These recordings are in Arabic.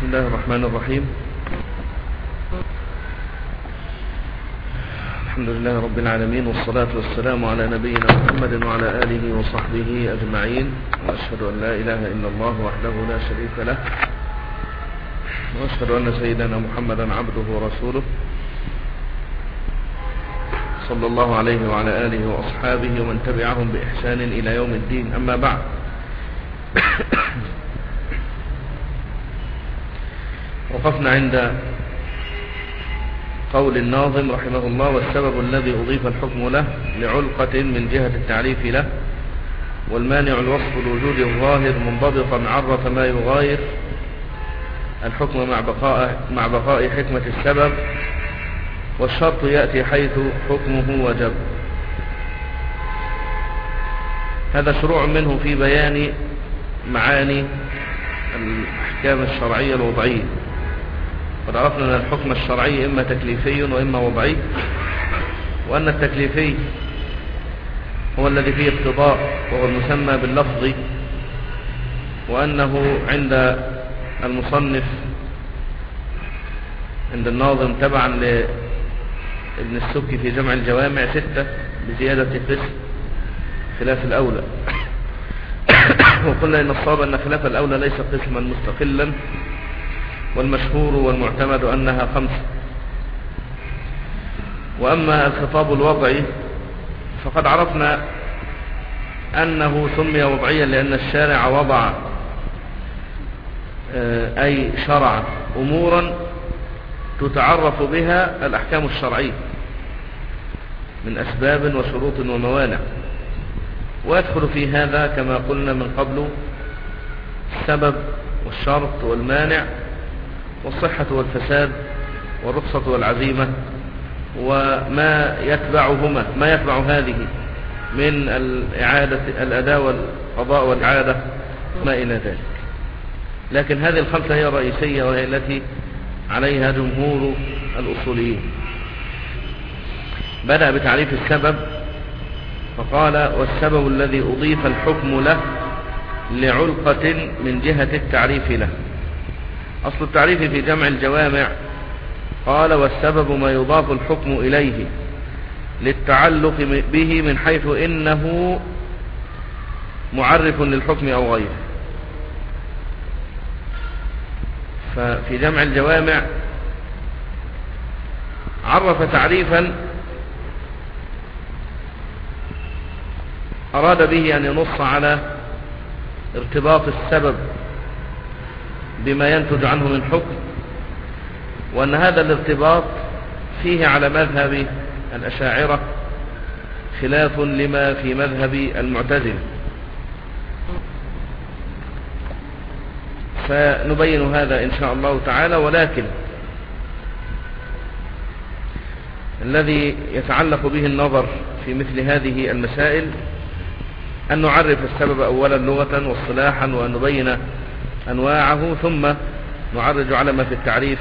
بسم الله الرحمن الرحيم. الحمد لله رب العالمين والصلاة والسلام على نبينا محمد وعلى آله وصحبه أجمعين. وأشهد أن لا إله إلا الله وحده لا شريك له. وأشهد أن سيدنا محمدا عبده ورسوله. صلى الله عليه وعلى آله وأصحابه ومن تبعهم بإحسان إلى يوم الدين. أما بعد. وقفنا عند قول الناظم رحمه الله والسبب الذي أضيف الحكم له لعلقة من جهة التعريف له والمانع الوصف الوجود الظاهر منضبطا عرف ما يغاير الحكم مع بقاء, مع بقاء حكمة السبب والشرط يأتي حيث حكمه وجب. هذا شروع منه في بيان معاني الأحكام الشرعية الوضعية. قد عرفنا أن الحكم الشرعي إما تكليفي وإما وضعي وأن التكليفي هو الذي فيه اقتضاء وهو المسمى باللفظ وأنه عند المصنف عند الناظم تبعا لابن السكي في جمع الجوامع ستة بزيادة قسم خلاف الأولى. وقلنا إن الصواب أن خلاف الأولى ليس قسما مستقلا. والمشهور والمعتمد أنها خمسة وأما الخطاب الوضعي فقد عرفنا أنه سمي وضعيا لأن الشارع وضع أي شرع أمورا تتعرف بها الأحكام الشرعية من أسباب وشروط وموانع. ويدخل في هذا كما قلنا من قبل السبب والشرط والمانع والصحة والفساد والرخصة والعزيمة وما يتبعهما ما يتبع هذه من الإعادة الأداء والقضاء والإعادة ما إلى ذلك. لكن هذه الخمسة هي الرئيسية وهي التي عليها جمهور الأصوليين. بدأ بتعريف السبب فقال والسبب الذي أضيف الحكم له لعلقة من جهة التعريف له. أصل التعريف في جمع الجوامع. قال والسبب ما يضاف الحكم إليه للتعلق به من حيث إنه معرف للحكم أو غيره. ففي جمع الجوامع عرف تعريفا أراد به أن ينص على ارتباط السبب بما ينتج عنه من حكم وأن هذا الارتباط فيه على مذهب الأشاعرة خلاف لما في مذهب المعتزلة. فنبين هذا إن شاء الله تعالى ولكن الذي يتعلق به النظر في مثل هذه المسائل أن نعرف السبب أولا لغة واصطلاحا وأن نبين أنواعه ثم نعرج على ما في التعريف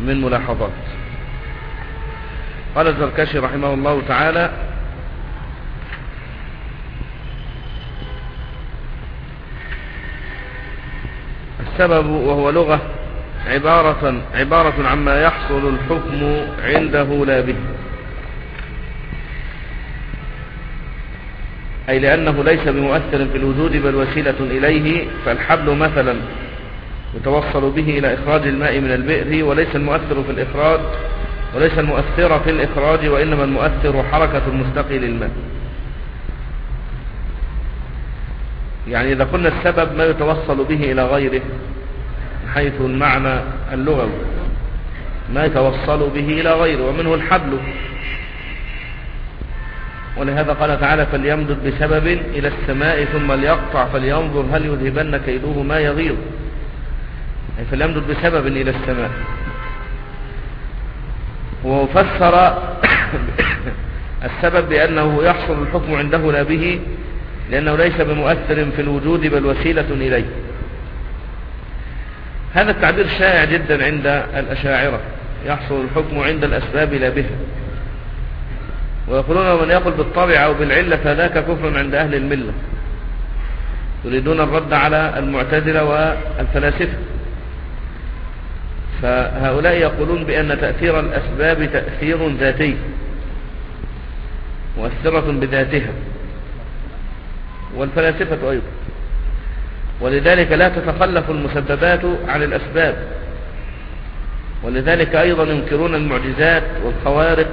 من ملاحظات. قال الزركشي رحمه الله تعالى السبب وهو لغة عبارة, عبارة عما يحصل الحكم عنده لا به. أي لأنه ليس بمؤثر في الوجود بل وسيلة إليه فالحبل مثلا يتوصل به إلى إخراج الماء من البئر وليس المؤثر في الإخراج وليس المؤثر في الإخراج وإنما المؤثر حركة المستقي للماء. يعني إذا قلنا السبب ما يتوصل به إلى غيره حيث المعنى اللغوي ما يتوصل به إلى غيره ومنه الحبل. ولهذا قال تعالى فليمدد بسبب إلى السماء ثم ليقطع فلينظر هل يذهبن كيدوه ما يغيظ. يعني فليمدد بسبب إلى السماء. وفسر السبب بأنه يحصل الحكم عنده لا به لأنه ليس بمؤثر في الوجود بل وسيلة إليه. هذا التعبير شائع جدا عند الأشاعرة. يحصل الحكم عند الأسباب لا بها. ويقولون من يقول بالطبع أو بالعلة فذاك كفر عند أهل الملة. يريدون الرد على المعتزلة والفلاسفة. فهؤلاء يقولون بأن تأثير الأسباب تأثير ذاتي مؤثرة بذاتها. والفلاسفة أيضا. ولذلك لا تتخلف المسببات عن الأسباب. ولذلك أيضا ينكرون المعجزات والخوارق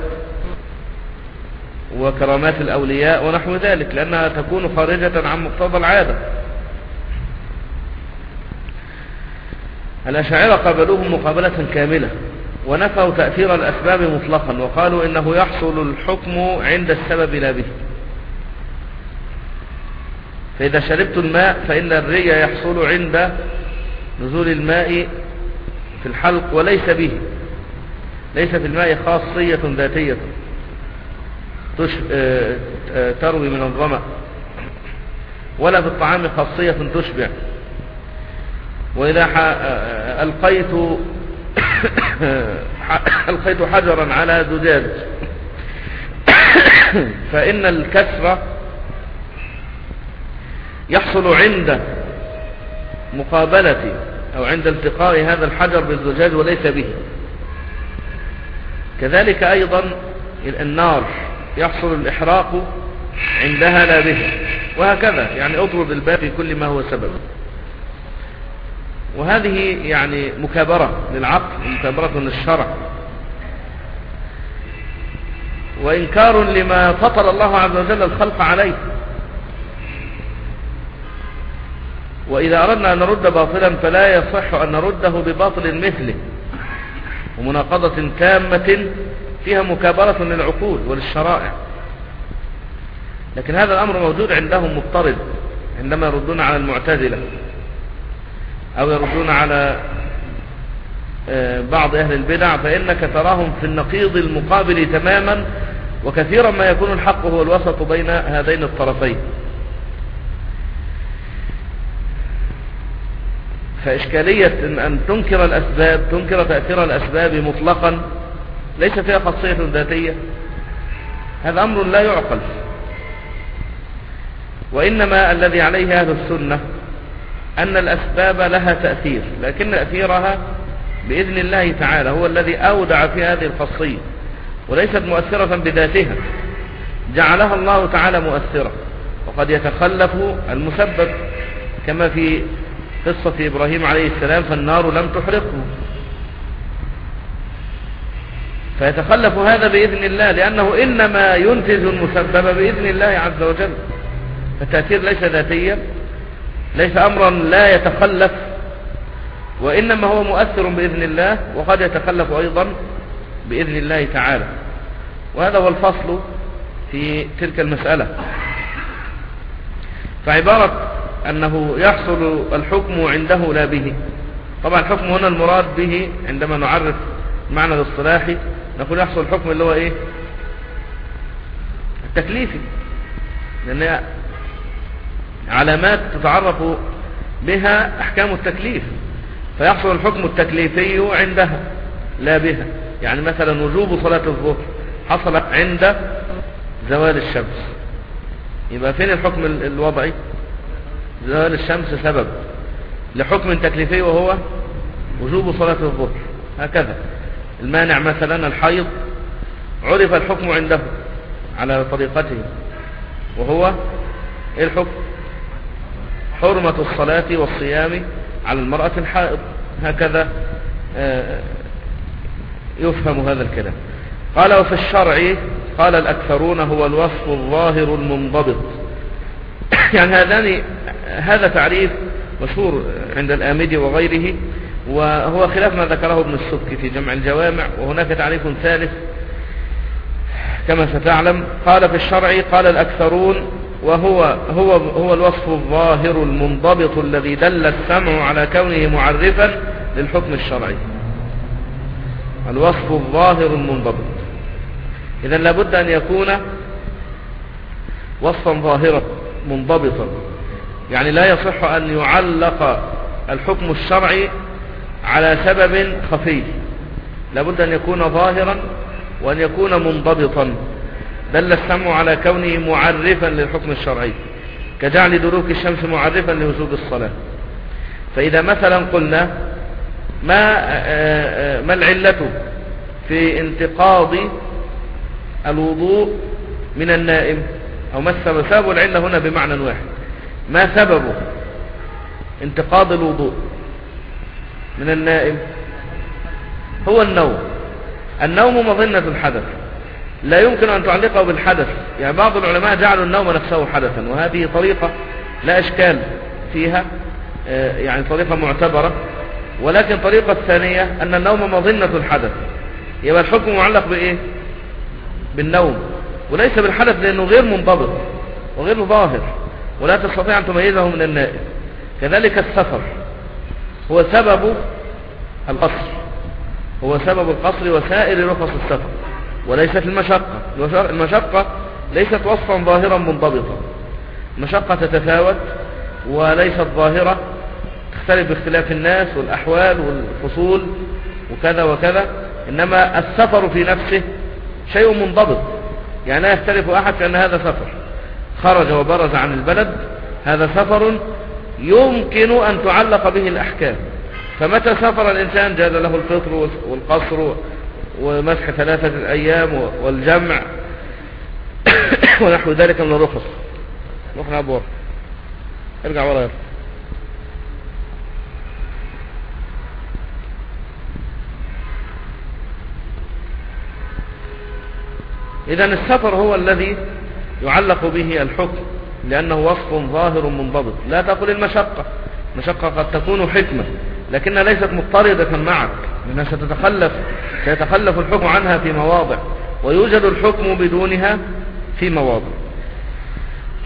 وكرامات الأولياء ونحو ذلك لأنها تكون خارجة عن مقتضى العادة. الأشاعرة قابلوهم مقابلة كاملة ونفوا تأثير الأسباب مطلقا وقالوا إنه يحصل الحكم عند السبب لا به. فإذا شربت الماء فإن الري يحصل عند نزول الماء في الحلق وليس به ليس في الماء خاصية ذاتية. تروي من الظمأ ولا في الطعام خاصية تشبع. وإذا ألقيت ألقيت حجرا على زجاج. فإن الكسرة يحصل عند مقابلة أو عند التقاء هذا الحجر بالزجاج وليس به. كذلك أيضا النار. يحصل الإحراق عندها لا بها وهكذا يعني اطرد الباب في كل ما هو سبب. وهذه يعني مكابرة للعقل مكابرة للشرع. وإنكار لما فطر الله عز وجل الخلق عليه. وإذا أردنا أن نرد باطلا فلا يصح أن نرده بباطل مثله. ومناقضة تامة فيها مكابرة للعقول وللشرائع. لكن هذا الأمر موجود عندهم مضطرد عندما يردون على المعتزلة أو يردون على آه، بعض أهل البدع فإنك تراهم في النقيض المقابل تماما وكثيرا ما يكون الحق هو الوسط بين هذين الطرفين. فإشكالية أن تنكر الأسباب تنكر تأثير الأسباب مطلقا ليس فيها خاصية ذاتية. هذا أمر لا يعقل. وإنما الذي عليه أهل السنة أن الأسباب لها تأثير لكن تأثيرها بإذن الله تعالى هو الذي أودع في هذه الخاصية وليست مؤثرة بذاتها. جعلها الله تعالى مؤثرة. وقد يتخلف المسبب كما في قصة إبراهيم عليه السلام فالنار لم تحرقه. فيتخلف هذا بإذن الله لأنه إنما ينتج المسبب بإذن الله عز وجل. فالتأثير ليس ذاتيا ليس أمرا لا يتخلف وإنما هو مؤثر بإذن الله وقد يتخلف أيضا بإذن الله تعالى. وهذا هو الفصل في تلك المسألة. فعبارة أنه يحصل الحكم عنده لا به. طبعا الحكم هنا المراد به عندما نعرف معنى الاصطلاحي نقول يحصل الحكم اللي هو إيه؟ التكليفي. لأن علامات تتعرف بها أحكام التكليف. فيحصل الحكم التكليفي عندها لا بها. يعني مثلا وجوب صلاة الظهر حصلت عند زوال الشمس. يبقى فين الحكم الوضعي؟ زوال الشمس سبب لحكم تكليفي وهو وجوب صلاة الظهر. هكذا. المانع مثلا الحيض عرف الحكم عنده على طريقته وهو إيه الحكم؟ حرمة الصلاة والصيام على المرأة الحائض. هكذا آه، يفهم هذا الكلام. قال وفي الشرع قال الأكثرون هو الوصف الظاهر المنضبط. يعني هذان هذا تعريف مشهور عند الآمدي وغيره وهو خلاف ما ذكره ابن السبك في جمع الجوامع وهناك تعريف ثالث كما ستعلم. قال في الشرع قال الأكثرون وهو هو هو الوصف الظاهر المنضبط الذي دل السمع على كونه معرفا للحكم الشرعي. الوصف الظاهر المنضبط. إذا لابد أن يكون وصفا ظاهرا منضبطا. يعني لا يصح أن يعلق الحكم الشرعي على سبب خفي لابد أن يكون ظاهرا وأن يكون منضبطا. دل السمع على كونه معرفا للحكم الشرعي. كجعل دروك الشمس معرفا لوجوب الصلاة. فإذا مثلا قلنا ما, ما العلة في انتقاض الوضوء من النائم؟ أو ما السبب؟ سبب العلة هنا بمعنى واحد. ما سبب انتقاض الوضوء؟ من النائم هو النوم. النوم مظنة الحدث. لا يمكن أن تعلقه بالحدث. يعني بعض العلماء جعلوا النوم نفسه حدثا وهذه طريقة لا إشكال فيها آه، يعني طريقة معتبرة. ولكن الطريقة الثانية أن النوم مظنة الحدث. يبقى الحكم معلق بإيه؟ بالنوم. وليس بالحدث لأنه غير منضبط وغير ظاهر. ولا تستطيع أن تميزه من النائم. كذلك السفر. هو سبب القصر. هو سبب القصر وسائر رخص السفر. وليست المشقة. المشقة ليست وصفا ظاهرا منضبطا. المشقة تتفاوت وليست ظاهرة. تختلف باختلاف الناس والأحوال والفصول وكذا وكذا. إنما السفر في نفسه شيء منضبط. يعني لا يختلف أحد كأن هذا سفر. خرج وبرز عن البلد. هذا سفر يمكن أن تعلق به الأحكام. فمتى سافر الإنسان جاز له الفطر والقصر ومسح ثلاثة الأيام والجمع ونحو ذلك من الرخص. نروح أبوار ارجع ورا يلا. إذا السفر هو الذي يعلق به الحكم. لأنه وصف ظاهر منضبط. لا تقل المشقة. المشقة قد تكون حكمة لكنها ليست مضطردة معك لأنها ستتخلف سيتخلف الحكم عنها في مواضع ويوجد الحكم بدونها في مواضع.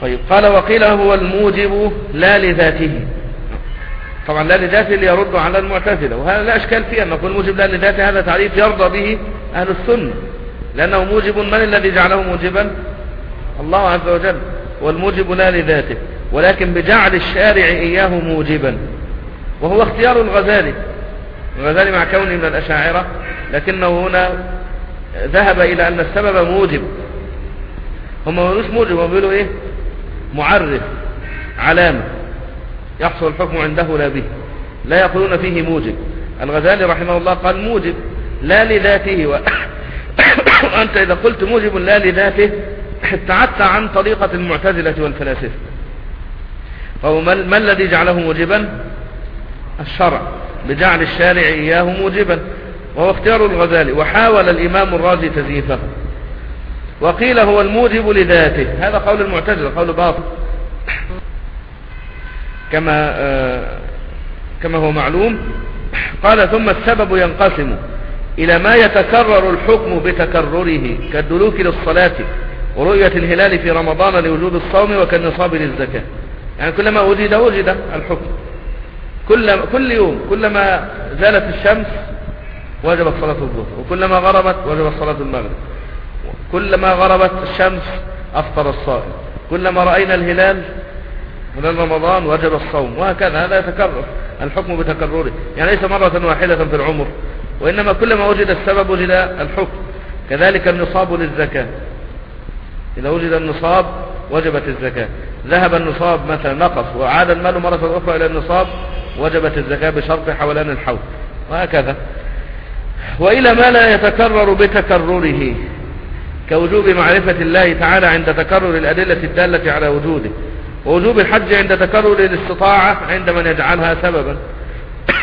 طيب قال وقيل هو الموجب لا لذاته. طبعا لا لذاته ليرد على المعتزلة وهذا لا أشكال فيه أن نقول موجب لا لذاته هذا تعريف يرضى به أهل السنة. لأنه موجب من الذي جعله موجبا؟ الله عز وجل. والموجب لا لذاته ولكن بجعل الشارع إياه موجبا. وهو اختيار الغزالي. الغزالي مع كونه من الأشاعرة لكنه هنا ذهب إلى أن السبب موجب. هم ما موجب هم بيقولوا إيه؟ معرف علامة. يحصل الحكم عنده لا به. لا يقولون فيه موجب. الغزالي رحمه الله قال موجب لا لذاته. و... وأنت إذا قلت موجب لا لذاته ابتعدت عن طريقة المعتزلة والفلاسفة. فهو ما الذي جعله موجبا؟ الشرع. بجعل الشارع إياه موجبا. وهو اختيار الغزالي. وحاول الإمام الرازي تزييفه. وقيل هو الموجب لذاته. هذا قول المعتزلة قول باطل. كما آه، كما هو معلوم. قال ثم السبب ينقسم إلى ما يتكرر الحكم بتكرره كالدلوك للصلاة. ورؤية الهلال في رمضان لوجود الصوم وكالنصاب للزكاة. يعني كلما وجد وجد الحكم. كل كل يوم كلما زالت الشمس وجبت صلاة الظهر وكلما غربت وجبت صلاة المغرب. كلما غربت الشمس أفطر الصائم. كلما رأينا الهلال من رمضان وجب الصوم. وهكذا هذا يتكرر. الحكم بتكرره. يعني ليس مرة واحدة في العمر. وإنما كلما وجد السبب وجد الحكم. كذلك النصاب للزكاة. إذا وجد النصاب وجبت الزكاة. ذهب النصاب مثلا نقص وعاد المال مرة أخرى إلى النصاب وجبت الزكاة بشرط حولان الحول. وهكذا. وإلى ما لا يتكرر بتكرره كوجوب معرفة الله تعالى عند تكرر الأدلة الدالة على وجوده ووجوب الحج عند تكرر الاستطاعة عند من يجعلها سببا.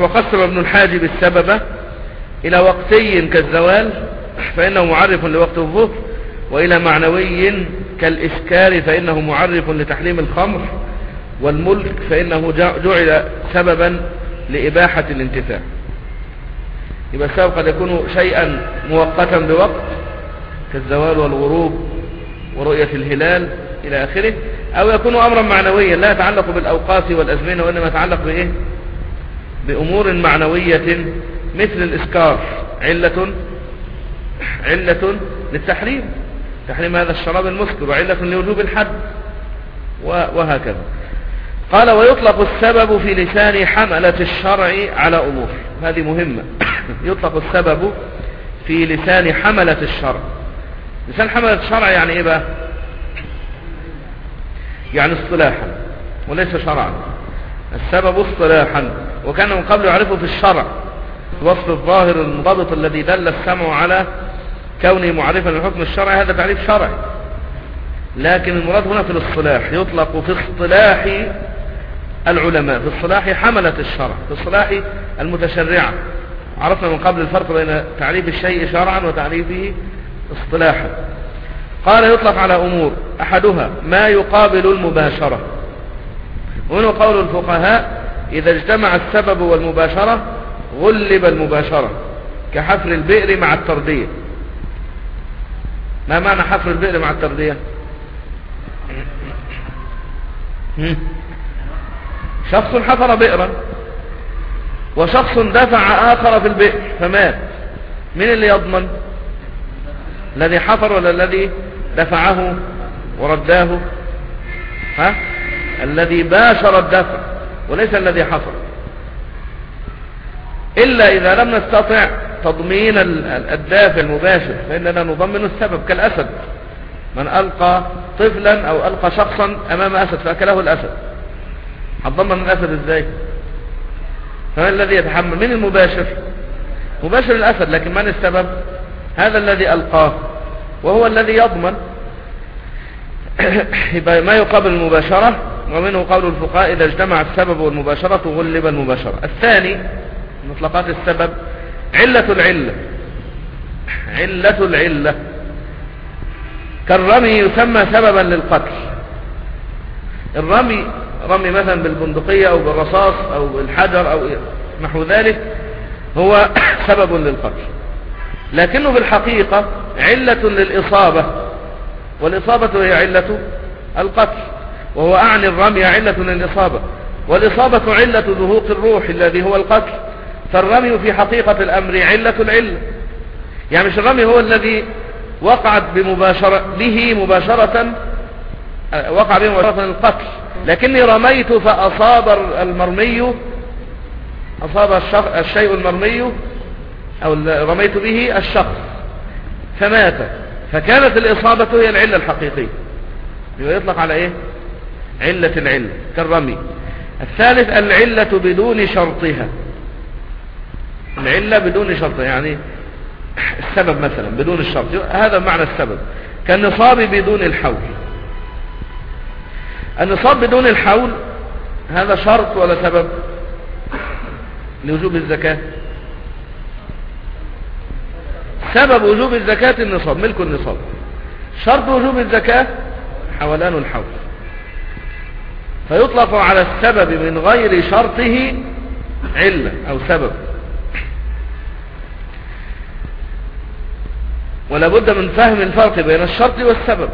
وقسم ابن الحاجب السبب إلى وقتي كالزوال فإنه معرف لوقت الظهر وإلى معنوي كالإسكار فإنه معرف لتحريم الخمر والملك فإنه جعل سببا لإباحة الانتفاع. يبقى السبب قد يكون شيئا مؤقتا بوقت كالزوال والغروب ورؤية الهلال إلى آخره أو يكون أمرا معنويا لا يتعلق بالأوقات والأزمنة وإنما يتعلق بإيه؟ بأمور معنوية مثل الإسكار علة علة للتحريم. تحريم هذا الشراب المسكر وعلة لوجوب الحد. وهكذا. قال ويطلق السبب في لسان حملة الشرع على أمور. هذه مهمة. يطلق السبب في لسان حملة الشرع. لسان حملة الشرع يعني إيه بقى؟ يعني اصطلاحا. وليس شرعا. السبب اصطلاحا. وكان من قبل يعرفه في الشرع. وصف الظاهر المضبط الذي دل السمع على كونه معرفا للحكم الشرعي هذا تعريف شرعي. لكن المراد هنا في الاصطلاح يطلق في اصطلاح العلماء في اصطلاح حملة الشرع في اصطلاح المتشرعة. عرفنا من قبل الفرق بين تعريف الشيء شرعا وتعريفه اصطلاحا. قال يطلق على أمور أحدها ما يقابل المباشرة. هنا قول الفقهاء إذا اجتمع السبب والمباشرة غلب المباشرة كحفر البئر مع التردية ما معنى حفر البئر مع التردية شخص حفر بئرا وشخص دفع آخر في البئر فمات من اللي يضمن؟ الذي حفر ولا الذي دفعه ورداه ها؟ الذي باشر الدفع وليس الذي حفر. إلا إذا لم نستطع تضمين الدافع المباشر فإننا نضمن السبب كالأسد. من ألقى طفلا أو ألقى شخصا أمام أسد فأكله الأسد. هتضمن الأسد إزاي؟ فمن الذي يتحمل؟ من المباشر؟ مباشر الأسد لكن من السبب؟ هذا الذي ألقاه وهو الذي يضمن. ما يقابل المباشرة ومنه قول الفقهاء إذا اجتمع السبب والمباشرة غلب المباشرة. الثاني مطلقات السبب علة العلة. علة العلة. كالرمي يسمى سببا للقتل. الرمي رمي مثلا بالبندقية أو بالرصاص أو بالحجر أو نحو ذلك هو سبب للقتل. لكنه بالحقيقة علة للإصابة. والإصابة هي علة القتل. وهو أعني الرمي علة للإصابة. والإصابة علة ذهوق الروح الذي هو القتل. فالرمي في حقيقة الأمر علة العلة يعني مش الرمي هو الذي وقعت بمباشرة به مباشرة وقع به مباشرة القتل. لكني رميت فأصاب المرمي أصاب الشيء المرمي أو رميت به الشخص. فمات. فكانت الإصابة هي العلة الحقيقية. يطلق على إيه؟ علة العلة كالرمي. الثالث العلة بدون شرطها. العلة بدون شرطها يعني السبب مثلا بدون الشرط. هذا معنى السبب. كالنصاب بدون الحول. النصاب بدون الحول هذا شرط ولا سبب لوجوب الزكاة؟ سبب وجوب الزكاة النصاب ملك النصاب. شرط وجوب الزكاة حولان الحول. فيطلق على السبب من غير شرطه علة أو سبب. ولا بد من فهم الفرق بين الشرط والسبب.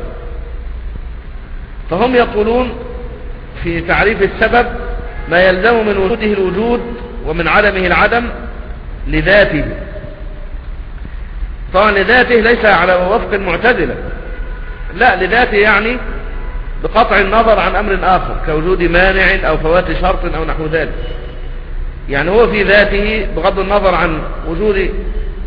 فهم يقولون في تعريف السبب ما يلزم من وجوده الوجود ومن عدمه العدم لذاته. طبعا لذاته ليس على وفق معتدلة لا لذاته يعني بقطع النظر عن أمر آخر كوجود مانع أو فوات شرط أو نحو ذلك. يعني هو في ذاته بغض النظر عن وجود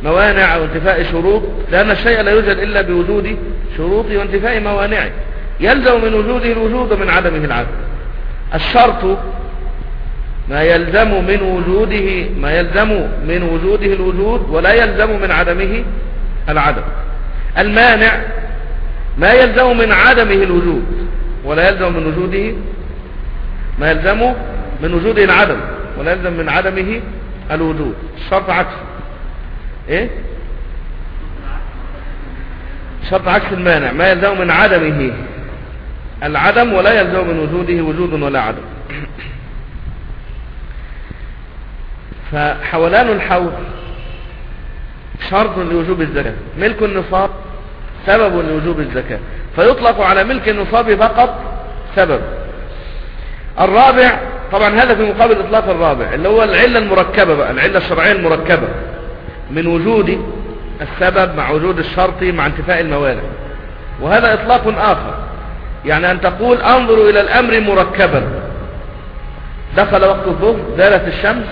موانع أو انتفاء شروط لأن الشيء لا يوجد إلا بوجود شروطه وانتفاء موانعه. يلزم من وجوده الوجود ومن عدمه العدم. الشرط ما يلزم من وجوده ما يلزم من وجوده الوجود ولا يلزم من عدمه العدم. المانع ما يلزم من عدمه الوجود ولا يلزم من وجوده ما يلزم من وجوده العدم ولا يلزم من عدمه الوجود. الشرط عكس إيه؟ شرط عكس المانع ما يلزم من عدمه. العدم ولا يلزم من وجوده وجود ولا عدم. فحولان الحول شرط لوجوب الزكاة. ملك النصاب سبب لوجوب الزكاة. فيطلق على ملك النصاب فقط سبب. الرابع طبعا هذا في مقابل إطلاق الرابع اللي هو العلة المركبة بقى العلة الشرعية المركبة. من وجود السبب مع وجود الشرط مع انتفاء الموانع وهذا إطلاق آخر. يعني أن تقول أنظروا إلى الأمر مركبا. دخل وقت الظهر زالت الشمس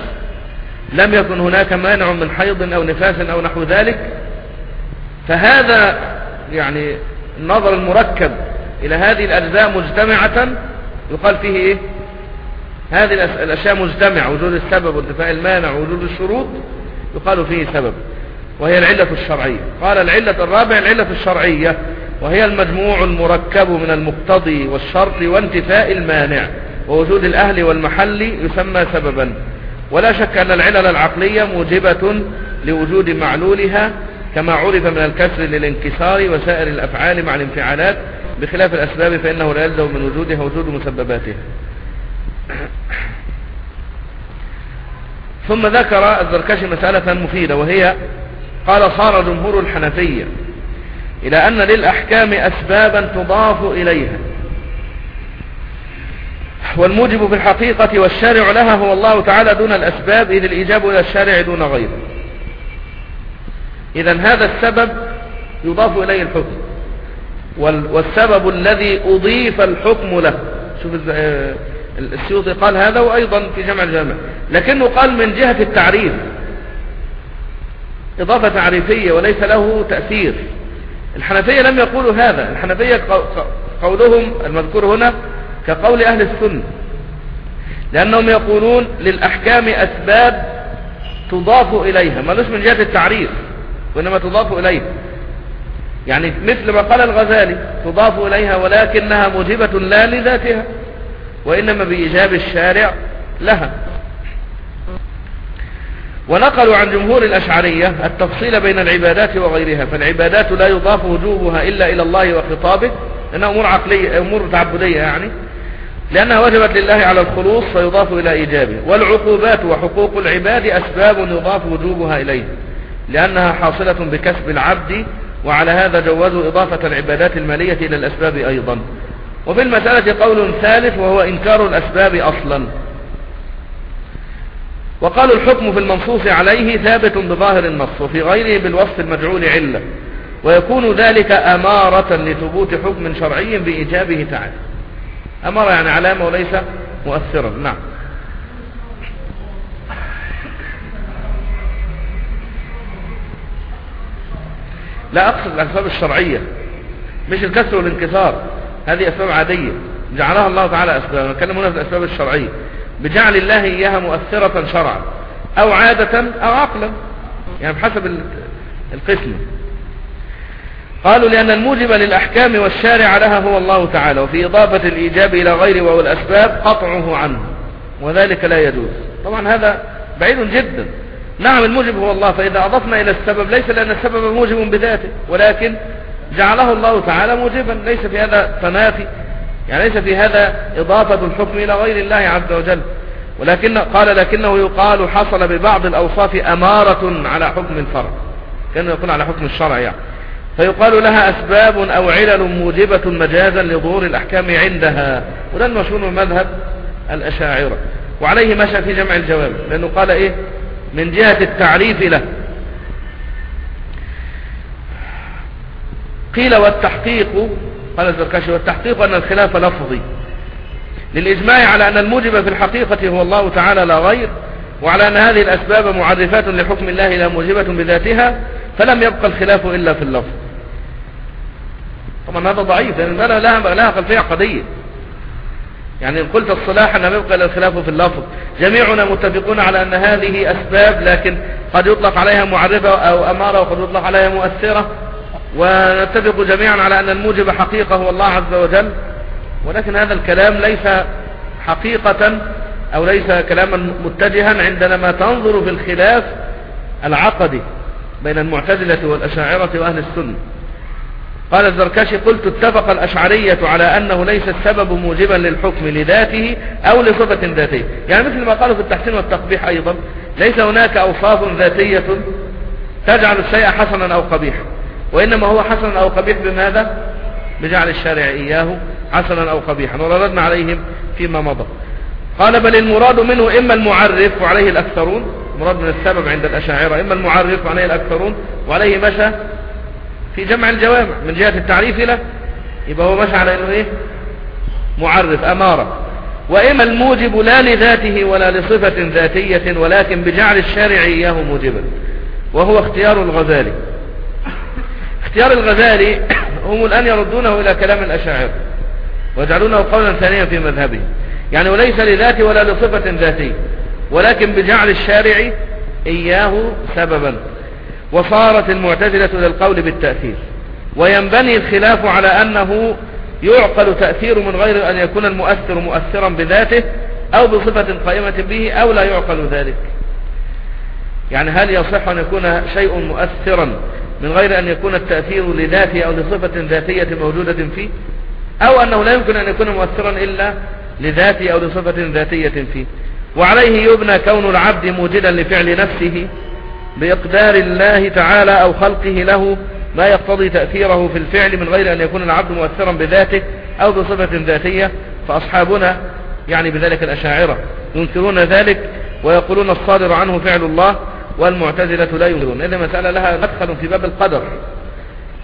لم يكن هناك مانع من حيض أو نفاس أو نحو ذلك. فهذا يعني النظر المركب إلى هذه الأجزاء مجتمعة. يقال فيه إيه؟ هذه الأشياء مجتمع وجود السبب وانتفاء المانع ووجود الشروط. يقال فيه سبب وهي العلة الشرعية. قال العلة الرابع العلة الشرعية وهي المجموع المركب من المقتضي والشرط وانتفاء المانع ووجود الأهل والمحل يسمى سببا. ولا شك أن العلل العقلية موجبة لوجود معلولها كما عرف من الكسر للانكسار وسائر الأفعال مع الانفعالات. بخلاف الأسباب فإنه لا يلزم من وجودها وجود مسبباتها. ثم ذكر الزركشي مسألة مفيدة وهي قال صار جمهور الحنفية إلى أن للأحكام أسبابا تضاف إليها. والموجب في الحقيقة والشارع لها هو الله تعالى دون الأسباب إذ الإيجاب إلى الشارع دون غيره. إذا هذا السبب يضاف إليه الحكم والسبب الذي أضيف الحكم له. شوف آه، السيوطي قال هذا وأيضا في جمع الجامع. لكنه قال من جهة التعريف. إضافة تعريفية وليس له تأثير. الحنفية لم يقولوا هذا. الحنفية قولهم المذكور هنا كقول أهل السنة. لأنهم يقولون للأحكام أسباب تضاف إليها. ما من جهة التعريف وإنما تضاف إليها. يعني مثل ما قال الغزالي تضاف إليها ولكنها موجبة لا لذاتها وإنما بإيجاب الشارع لها. ونقلوا عن جمهور الأشعرية التفصيل بين العبادات وغيرها فالعبادات لا يضاف وجوبها إلا إلى الله وخطابه لأنها أمور عقلية أمور تعبدية يعني لأنها وجبت لله على الخلوص فيضاف إلى إيجابه. والعقوبات وحقوق العباد أسباب يضاف وجوبها إليه لأنها حاصلة بكسب العبد وعلى هذا جوزوا إضافة العبادات المالية إلى الأسباب أيضا. وفي المسألة قول ثالث وهو إنكار الأسباب أصلا. وقالوا الحكم في المنصوص عليه ثابت بظاهر النص وفي غيره بالوصف المجعول علة. ويكون ذلك أمارة لثبوت حكم شرعي بإيجابه تعالى. أمارة يعني علامة وليس مؤثرا. نعم. لا أقصد الأسباب الشرعية. مش الكسر والانكسار. هذه أسباب عادية. جعلها الله تعالى أسباب نتكلم هنا في الأسباب الشرعية. بجعل الله إياها مؤثرة شرعا أو عادة أو عقلا يعني بحسب القسم. قالوا لأن الموجب للأحكام والشارع لها هو الله تعالى وفي إضافة الإيجاب إلى غيره وهو الأسباب قطعه عنه وذلك لا يجوز. طبعا هذا بعيد جدا. نعم الموجب هو الله فإذا أضفنا إلى السبب ليس لأن السبب موجب بذاته ولكن جعله الله تعالى موجبا ليس في هذا تنافي يعني ليس في هذا إضافة الحكم إلى غير الله عز وجل. ولكن قال لكنه يقال حصل ببعض الأوصاف أمارة على حكم الفرع. كأنه يكون على حكم الشرع يعني. فيقال لها أسباب أو علل موجبة مجازا لظهور الأحكام عندها. وده المشهور من مذهب الأشاعرة. وعليه مشى في جمع الجواب. لأنه قال إيه؟ من جهة التعريف له. قيل والتحقيق قال الزركشي والتحقيق أن الخلاف لفظي. للإجماع على أن الموجب في الحقيقة هو الله تعالى لا غير وعلى أن هذه الأسباب معرفات لحكم الله لا موجبة بذاتها فلم يبقى الخلاف إلا في اللفظ. طبعا هذا ضعيف لأن يعني لها, لها خلفية قضية. يعني إن قلت الصلاح أن يبقى الخلاف في اللفظ. جميعنا متفقون على أن هذه أسباب لكن قد يطلق عليها معرفة أو أمارة وقد يطلق عليها مؤثرة. ونتفق جميعا على أن الموجب حقيقة هو الله عز وجل ولكن هذا الكلام ليس حقيقة أو ليس كلاما متجها عندما تنظر في الخلاف العقدي بين المعتزلة والأشاعرة وأهل السنة. قال الزركشي قلت اتفق الأشعرية على أنه ليس السبب موجبا للحكم لذاته أو لصفة ذاتية. يعني مثل ما قالوا في التحسين والتقبيح أيضا ليس هناك أوصاف ذاتية تجعل الشيء حسنا أو قبيحا. وإنما هو حسنا أو قبيح بماذا؟ بجعل الشارع إياه حسنا أو قبيحا ورددنا عليهم فيما مضى. قال بل المراد منه إما المعرف وعليه الأكثرون مراد من السبب عند الأشاعرة إما المعرف وعليه الأكثرون وعليه مشى في جمع الجوامع من جهة التعريف له يبقى هو مشى على إنه إيه؟ معرف أمارة. وإما الموجب لا لذاته ولا لصفة ذاتية ولكن بجعل الشارع إياه موجبا وهو اختيار الغزالي. اختيار الغزالي هم الآن يردونه إلى كلام الأشاعر ويجعلونه قولا ثانيا في مذهبه. يعني وليس لذاته ولا لصفة ذاتية ولكن بجعل الشارع إياه سببا. وصارت المعتزلة للقول بالتأثير. وينبني الخلاف على أنه يعقل تأثير من غير أن يكون المؤثر مؤثرا بذاته أو بصفة قائمة به أو لا يعقل ذلك. يعني هل يصح أن يكون شيء مؤثرا من غير أن يكون التأثير لذاته أو لصفة ذاتية موجودة فيه أو أنه لا يمكن أن يكون مؤثرا إلا لذاته أو لصفة ذاتية فيه. وعليه يبنى كون العبد موجدا لفعل نفسه بإقدار الله تعالى أو خلقه له ما يقتضي تأثيره في الفعل من غير أن يكون العبد مؤثرا بذاته أو بصفة ذاتية. فأصحابنا يعني بذلك الأشاعرة ينكرون ذلك ويقولون الصادر عنه فعل الله والمعتزلة لا ينكرون إذا مسألة لها مدخل في باب القدر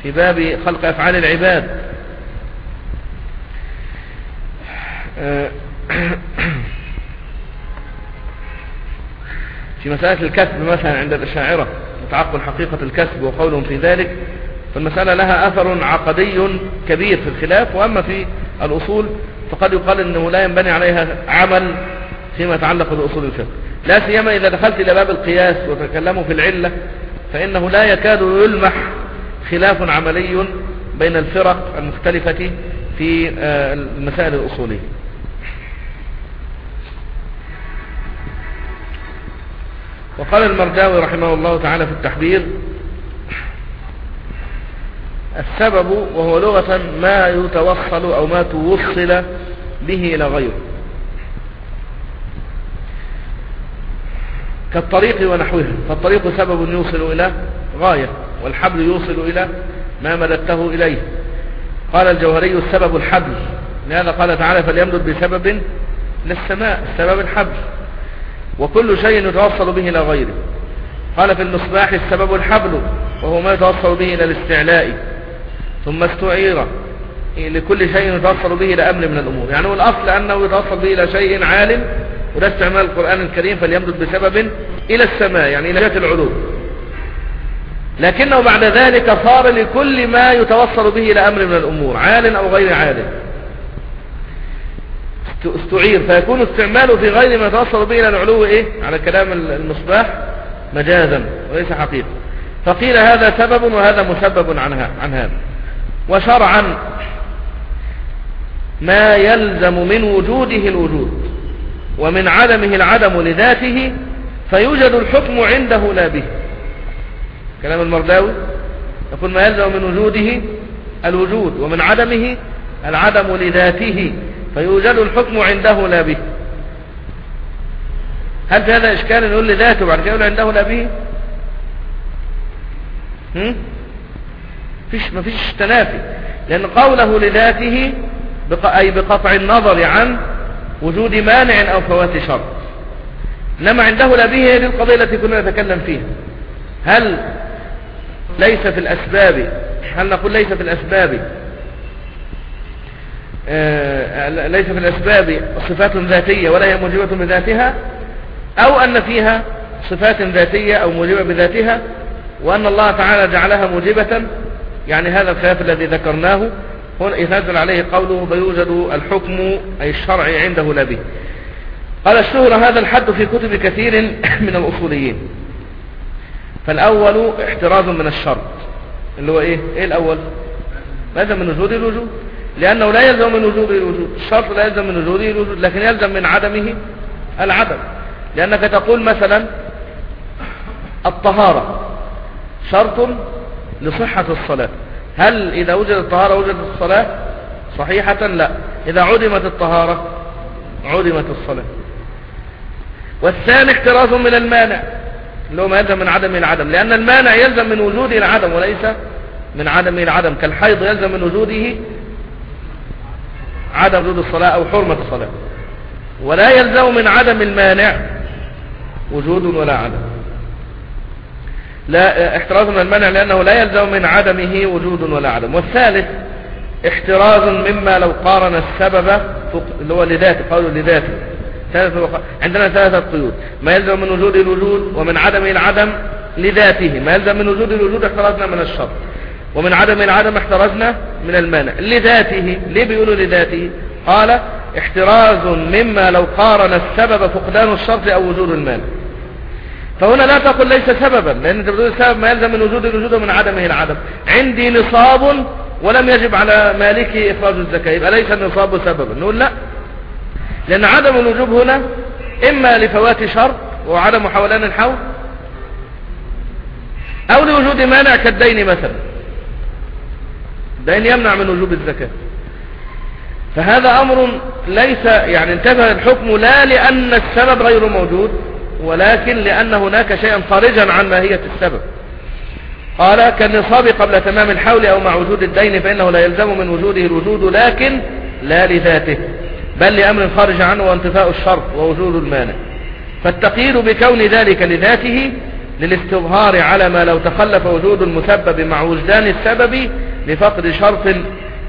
في باب خلق أفعال العباد. في مسألة الكسب مثلا عند الأشاعرة تعقل حقيقة الكسب وقولهم في ذلك فالمسألة لها أثر عقدي كبير في الخلاف وأما في الأصول فقد يقال أنه لا ينبني عليها عمل فيما يتعلق بأصول الفقه. لا سيما إذا دخلت إلى باب القياس وتكلموا في العلة فإنه لا يكاد يلمح خلاف عملي بين الفرق المختلفة في آه، المسائل الأصولية. وقال المرداوي رحمه الله تعالى في التحبير السبب وهو لغة ما يتوصل أو ما توصل به إلى غيره. كالطريق ونحوها فالطريق سبب يوصل إلى غاية والحبل يوصل إلى ما مددته إليه. قال الجوهري السبب الحبل. لهذا قال تعالى فليمدد بسبب للسماء السبب الحبل. وكل شيء يتوصل به إلى غيره. قال في المصباح السبب الحبل وهو ما يتوصل به إلى الاستعلاء. ثم استعير. لكل شيء يتوصل به إلى أمر من الأمور. يعني هو الأصل أنه يتوصل به إلى شيء عال وده استعمال القرآن الكريم فليمدد بسبب إلى السماء يعني إلى جهة العلو لكنه بعد ذلك صار لكل ما يتوصل به إلى أمر من الأمور عال أو غير عال. استعير. فيكون استعماله في غير ما يتوصل به إلى العلو إيه؟ على كلام المصباح مجازا وليس حقيقة. فقيل هذا سبب وهذا مسبب عنها عن هذا. وشرعا ما يلزم من وجوده الوجود. ومن عدمه العدم لذاته فيوجد الحكم عنده لا به. كلام المرداوي يقول ما يلزم من وجوده الوجود ومن عدمه العدم لذاته فيوجد الحكم عنده لا به. هل في هذا إشكال يقول لذاته بعد كده يقول عنده لا به؟ فيش ما فيش تنافي. لأن قوله لذاته أي بقطع النظر عن وجود مانع أو فوات شرط إنما عنده لا به القضية التي كنا نتكلم فيها. هل ليس في الأسباب هل نقول ليس في الأسباب آه ليس في الأسباب صفات ذاتية ولا هي موجبة بذاتها؟ أو أن فيها صفات ذاتية أو موجبة بذاتها وأن الله تعالى جعلها موجبة يعني هذا الخلاف الذي ذكرناه هنا ينزل عليه قوله فيوجد الحكم أي الشرع عنده لا به قال اشتهر هذا الحد في كتب كثير من الأصوليين. فالأول احتراز من الشرط. اللي هو إيه؟ إيه الأول؟ لازم من وجود الوجود. لأنه لا يلزم من وجود الوجود. الشرط لا يلزم من وجوده الوجود لكن يلزم من عدمه العدم. لأنك تقول مثلا الطهارة شرط لصحة الصلاة. هل إذا وجدت الطهارة وجدت الصلاة صحيحة؟ لا. إذا عدمت الطهارة عدمت الصلاة. والثاني احتراز من المانع اللي هو ما يلزم من عدم العدم لأن المانع يلزم من وجوده العدم وليس من عدم العدم كالحيض يلزم من وجوده عدم وجود الصلاة أو حرمة الصلاة. ولا يلزم من عدم المانع وجود ولا عدم. لا احتراز من المنع لأنه لا يلزم من عدمه وجود ولا عدم. والثالث احتراز مما لو قارن السبب اللي هو لذاته قالوا لذاته. عندنا ثلاثة قيود. ما يلزم من وجود الوجود ومن عدم العدم لذاته. ما يلزم من وجود الوجود احترزنا من الشر. ومن عدم العدم احترزنا من المانع. لذاته ليه بيقولوا لذاته؟ قال احتراز مما لو قارن السبب فقدان الشرط أو وجود المال فهنا لا تقل ليس سببا لأن إنت بتقول السبب ما يلزم من وجود الوجود ومن عدمه العدم. عندي نصاب ولم يجب على مالكه إخراج الزكاة يبقى ليس النصاب سببا. نقول لا. لأن عدم الوجوب هنا إما لفوات شرط وعدم حولان الحول أو لوجود مانع كالدين مثلا. الدين يمنع من وجوب الزكاة. فهذا أمر ليس يعني انتبه الحكم لا لأن السبب غير موجود. ولكن لأن هناك شيئا خارجا عن ماهية السبب. قال كالنصاب قبل تمام الحول أو مع وجود الدين فإنه لا يلزم من وجوده الوجود لكن لا لذاته بل لأمر خارج عنه وانتفاء الشرط ووجود المانع. فالتقييد بكون ذلك لذاته للاستظهار على ما لو تخلف وجود المسبب مع وجدان السبب لفقد شرط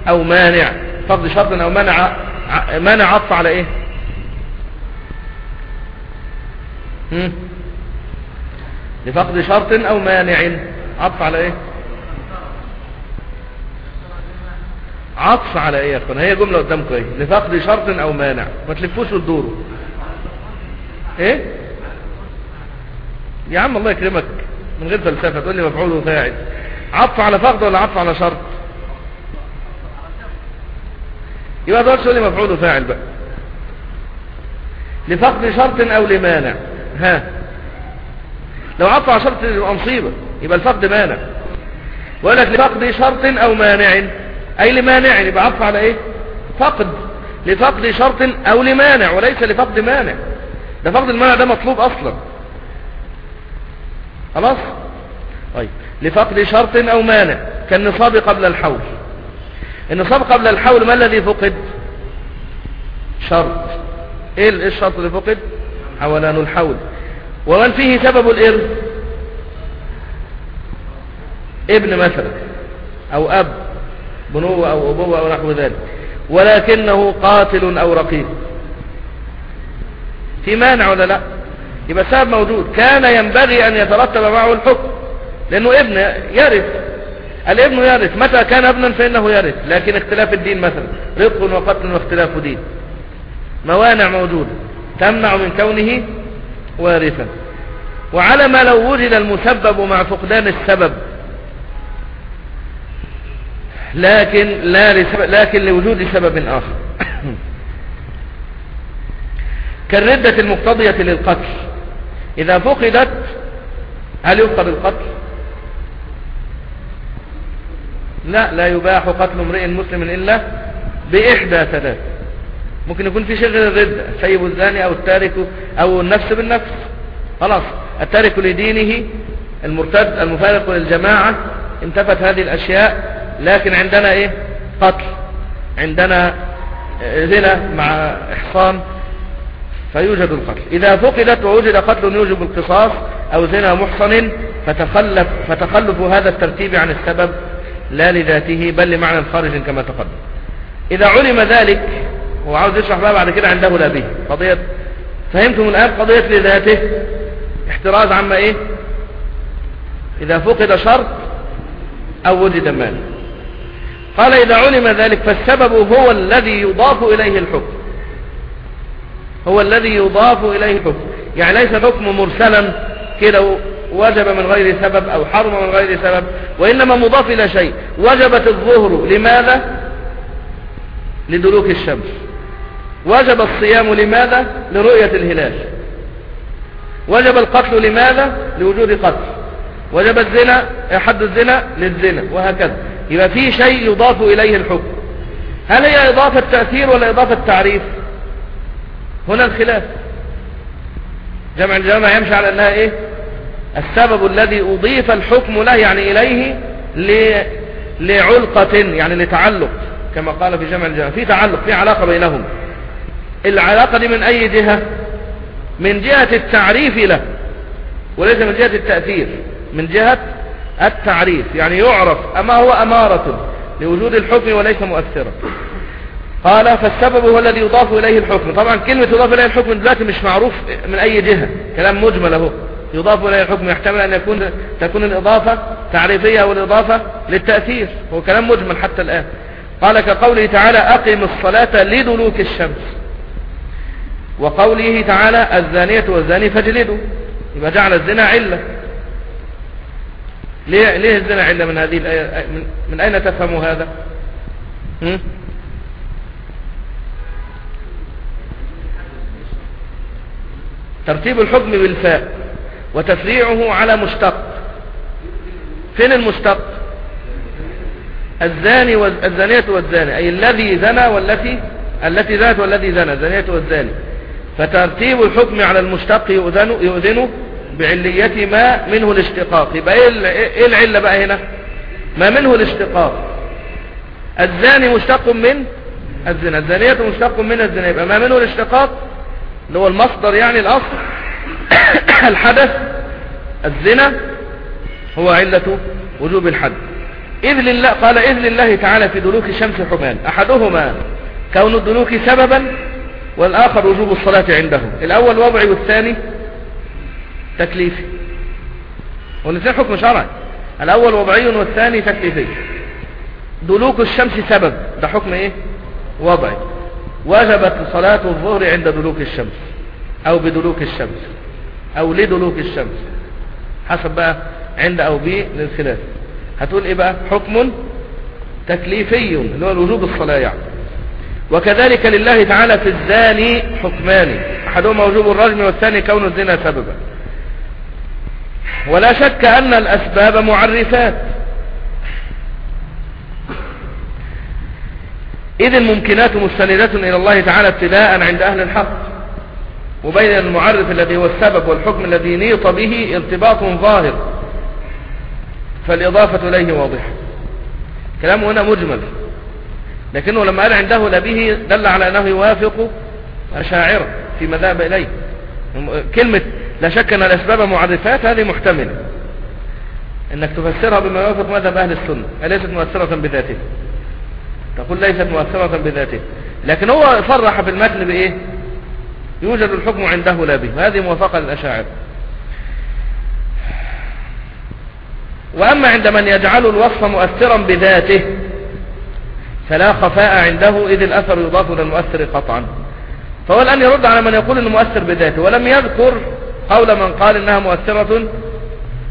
أو مانع. فقد شرط أو منع منع عطف على إيه هم؟ لفقد شرط أو مانع؟ عطف على إيه؟ عطف على إيه يا أخوان؟ هي جملة قدامكم إيه لفقد شرط أو مانع. ما تلفوش وتدوروا إيه؟ يا عم الله يكرمك. من غير فلسفة تقول لي مفعول وفاعل. عطف على فقد ولا عطف على شرط؟ يبقى ده تقول لي مفعول وفاعل بقى. لفقد شرط أو لمانع. ها. لو عطف على شرط يبقى مصيبة يبقى الفقد مانع. ويقول لك لفقد شرط أو مانع. أي لمانع؟ يبقى عطف على إيه؟ فقد. لفقد شرط أو لمانع وليس لفقد مانع. ده فقد المانع ده مطلوب أصلا. خلاص؟ طيب. لفقد شرط أو مانع. كالنصاب قبل الحول. النصاب قبل الحول ما الذي فقد؟ شرط. إيه الشرط اللي فقد؟ حولان الحول. ومن فيه سبب الإرث؟ ابن مثلا أو أب بنوة أو أبوة أو نحو ذلك. ولكنه قاتل أو رقيق. في مانع ولا لا؟ يبقى سبب موجود. كان ينبغي أن يترتب معه الحكم لأنه ابن يرث. الابن يرث. متى كان ابنا فإنه يرث. لكن اختلاف الدين مثلا رزق وقتل واختلاف دين. موانع موجودة. تمنع من كونه وارثا. وعلى ما لو وجد المسبب مع فقدان السبب. لكن لا لسبب لكن لوجود سبب آخر. كالردة المقتضية للقتل. إذا فقدت هل يفقد القتل؟ لا لا يباح قتل امرئ مسلم إلا بإحدى ثلاث. ممكن يكون في شيء غير الردة السيب الزاني أو التارك أو النفس بالنفس. خلاص. التارك لدينه المرتد المفارق للجماعة. انتفت هذه الأشياء. لكن عندنا إيه؟ قتل. عندنا زنا مع إحصان. فيوجد القتل. إذا فقدت ووجد قتل يوجب القصاص أو زنا محصن فتخلف, فتخلف هذا الترتيب عن السبب لا لذاته بل لمعنى خارج كما تقدم. إذا علم ذلك هو عاوز يشرح بقى بعد كده عنده لا به قضية فهمتم الآن قضية لذاته. احتراز عما إيه؟ إذا فقد شرط أو وجد مال قال إذا علم ذلك فالسبب هو الذي يضاف إليه الحكم. هو الذي يضاف إليه الحكم. يعني ليس حكم مرسلا كده وجب من غير سبب أو حرم من غير سبب وإنما مضاف إلى شيء. وجبت الظهر لماذا؟ لدلوك الشمس. وجب الصيام لماذا؟ لرؤية الهلال. وجب القتل لماذا؟ لوجود قتل. وجب الزنا حد الزنا للزنا وهكذا. يبقى في شيء يضاف إليه الحكم. هل هي إضافة تأثير ولا إضافة تعريف؟ هنا الخلاف. جمع الجامع يمشي على أنها إيه؟ السبب الذي أضيف الحكم له يعني إليه ل... لعلقة يعني لتعلق كما قال في جمع الجامع في تعلق في علاقة بينهم. العلاقة دي من أي جهة؟ من جهة التعريف له وليس من جهة التأثير من جهة التعريف يعني يعرف أما هو أمارة لوجود الحكم وليس مؤثرا قال فالسبب هو الذي يضاف إليه الحكم. طبعا كلمة يضاف إليه الحكم دلوقتي مش معروف من أي جهة كلام مجمل أهو. يضاف إليه الحكم يحتمل أن يكون تكون الإضافة تعريفية والإضافة للتأثير. هو كلام مجمل حتى الآن. قال كقوله تعالى أقم الصلاة لدلوك الشمس. وقوله تعالى الزانية والزاني فاجلدوا. يبقى جعل الزنا علة. ليه, ليه الزنا علة من هذه الآية؟ من, من أين تفهم هذا؟ هم؟ ترتيب الحكم بالفاء وتفريعه على مشتق. فين المشتق؟ الزاني والزانية والزاني. أي الذي زنى والتي التي زنت والذي زنى. الزانية والزاني. فترتيب الحكم على المشتق يؤذن, يؤذن بعلية ما منه الاشتقاق. يبقى إيه, إيه العلة بقى هنا؟ ما منه الاشتقاق. الزاني مشتق من الزنا. الزانية مشتق من الزنا. يبقى ما منه الاشتقاق اللي هو المصدر يعني الأصل الحدث الزنا هو علة وجوب الحد. إذ لله قال إذ لله تعالى في دلوك الشمس حكمان أحدهما كون الدلوك سببا والآخر وجوب الصلاة عنده الأول وضعي والثاني تكليفي. والاثنين حكم شرعي. الأول وضعي والثاني تكليفي. دلوك الشمس سبب. ده حكم إيه؟ وضعي. وجبت صلاة الظهر عند دلوك الشمس. أو بدلوك الشمس. أو لدلوك الشمس. حسب بقى عند أو بي للخلاف. هتقول إيه بقى؟ حكم تكليفي اللي هو الوجوب الصلاة يعني. وكذلك لله تعالى في الزاني حكمان. أحدهما وجوب الرجم والثاني كون الزنا سببا. ولا شك أن الأسباب معرفات. إذ الممكنات مستندة إلى الله تعالى ابتلاء عند أهل الحق. وبين المعرف الذي هو السبب والحكم الذي نيط به ارتباط ظاهر. فالإضافة إليه واضحة. كلامه هنا مجمل. لكنه لما قال عنده لبه دل على أنه يوافق أشاعر في مذهب إليه. كلمة لا شك أن الأسباب معرفات هذه محتملة. إنك تفسرها بما يوافق مذهب أهل السنة. ليست مؤثرة بذاته؟ تقول ليست مؤثرة بذاته. لكن هو صرح في المتن بإيه؟ يوجد الحكم عنده لا به هذه موافقة للأشاعر. وأما عند من يجعل الوصف مؤثرا بذاته فلا خفاء عنده إذ الأثر يضاف إلى المؤثر قطعا. فهو الآن يرد على من يقول أنه مؤثر بذاته ولم يذكر قول من قال إنها مؤثرة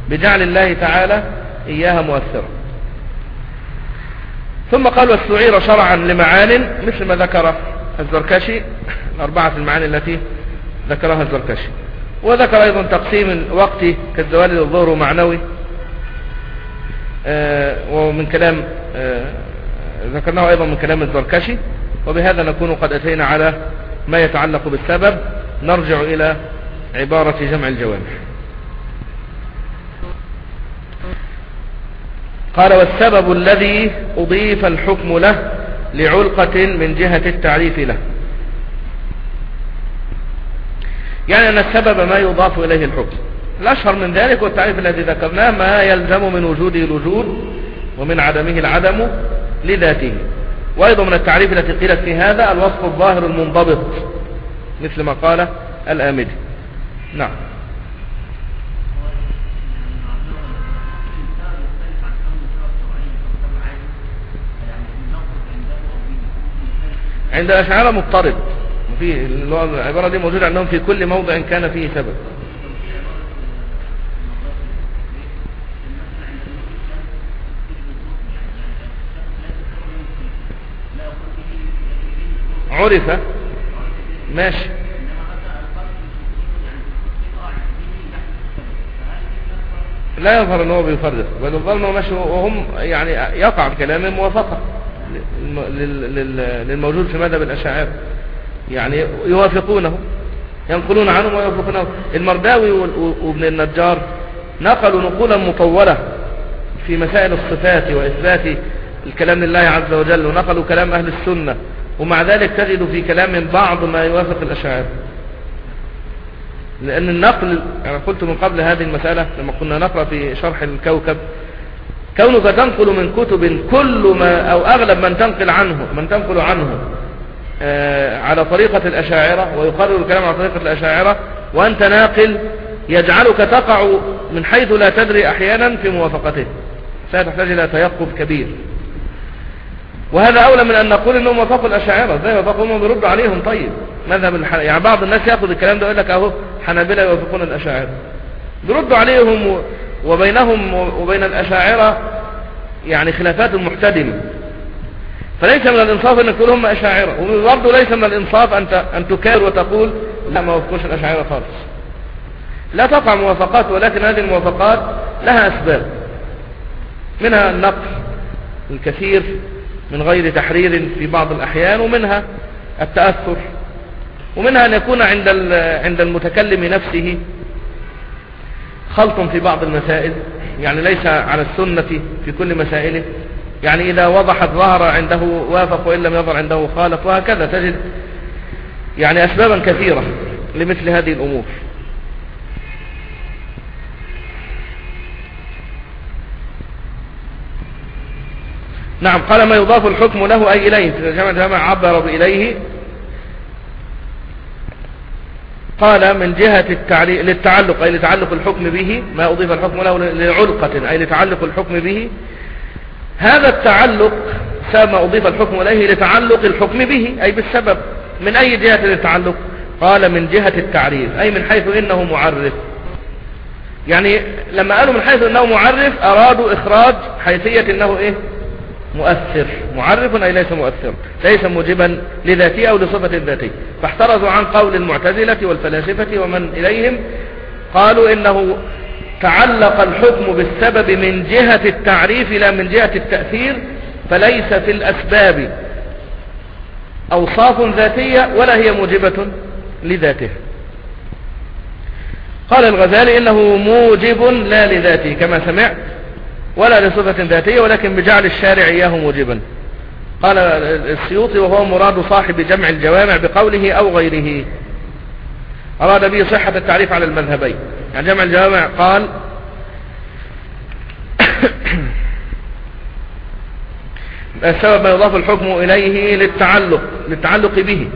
بجعل الله تعالى إياها مؤثرة. ثم قال واستعير شرعا لمعان مثل ما ذكر الزركشي الأربعة المعاني التي ذكرها الزركشي. وذكر أيضا تقسيم وقت كالزوال للظهر معنوي آه ومن كلام آه ذكرناه أيضا من كلام الزركشي. وبهذا نكون قد أتينا على ما يتعلق بالسبب. نرجع إلى عبارة جمع الجوامع. قال والسبب الذي أضيف الحكم له لعلقة من جهة التعريف له. يعني أن السبب ما يضاف إليه الحكم. الأشهر من ذلك والتعريف الذي ذكرناه ما يلزم من وجوده الوجود ومن عدمه العدم. لذاته. وأيضا من التعريف التي قيلت في هذا الوصف الظاهر المنضبط مثل ما قال الآمدي. نعم. عند الأشعار مضطرد في العبارة دي موجودة عندهم في كل موضع كان فيه سبب. عرف. ماشي. لا يظهر إن هو بيفرق. بل الظلم ماشي وهم يعني يقع بكلام موافقة للموجود في مذهب الأشاعرة. يعني يوافقونه ينقلون عنهم ويوافقونه. المرداوي وابن النجار نقلوا نقولا مطولة في مسائل الصفات وإثبات الكلام لله عز وجل ونقلوا كلام أهل السنة. ومع ذلك تجد في كلام بعض ما يوافق الأشاعرة لأن النقل يعني قلت من قبل هذه المسألة لما كنا نقرأ في شرح الكوكب كونك تنقل من كتب كل ما أو أغلب من تنقل عنه من تنقل عنه آه على طريقة الأشاعرة ويقرر الكلام على طريقة الأشاعرة وأنت ناقل يجعلك تقع من حيث لا تدري أحيانا في موافقته. ستحتاج إلى تيقظ كبير. وهذا أولى من أن نقول أنهم وافقوا الأشاعرة زي وافقوا هم بيردوا عليهم طيب مذهب الح... يعني بعض الناس يأخذ الكلام ده يقول لك أهو حنابلة يوافقون الأشاعرة بيردوا عليهم. وبينهم وبين الأشاعرة يعني خلافات محتدمة فليس من الإنصاف أنك تقول هم أشاعرة وبرضه ليس من الإنصاف أن. أن تكار وتقول لا ما وافقوش الأشاعرة خالص لا تقع موافقات ولكن هذه الموافقات لها أسباب منها النقل الكثير من غير تحرير في بعض الأحيان ومنها التأثر ومنها أن يكون عند عند المتكلم نفسه خلط في بعض المسائل يعني ليس على السنة في كل مسائله. يعني إذا وضحت ظهر عنده وافق وإن لم يظهر عنده خالف وهكذا تجد يعني أسبابا كثيرة لمثل هذه الأمور. نعم قال ما يضاف الحكم له أي إليه؟ جمع جمع عبر بإليه. قال من جهة التعليق للتعلق أي لتعلق الحكم به ما أضيف الحكم له لعلقة أي لتعلق الحكم به. هذا التعلق ما أضيف الحكم إليه لتعلق الحكم به أي بالسبب. من أي جهة للتعلق؟ قال من جهة التعريف أي من حيث إنه معرف. يعني لما قالوا من حيث إنه معرف أرادوا إخراج حيثية إنه إيه؟ مؤثر معرف أي ليس مؤثر ليس موجبا لذاته أو لصفة ذاتي. فاحترزوا عن قول المعتزلة والفلاسفة ومن إليهم قالوا إنه تعلق الحكم بالسبب من جهة التعريف لا من جهة التأثير فليس في الأسباب أوصاف ذاتية ولا هي موجبة لذاته. قال الغزالي إنه موجب لا لذاته كما سمعت ولا لصفة ذاتية ولكن بجعل الشارع إياه موجبا. قال السيوطي وهو مراد صاحب جمع الجوامع بقوله أو غيره. أراد به صحة التعريف على المذهبين. يعني جمع الجوامع قال السبب ما يضاف الحكم إليه للتعلق للتعلق به.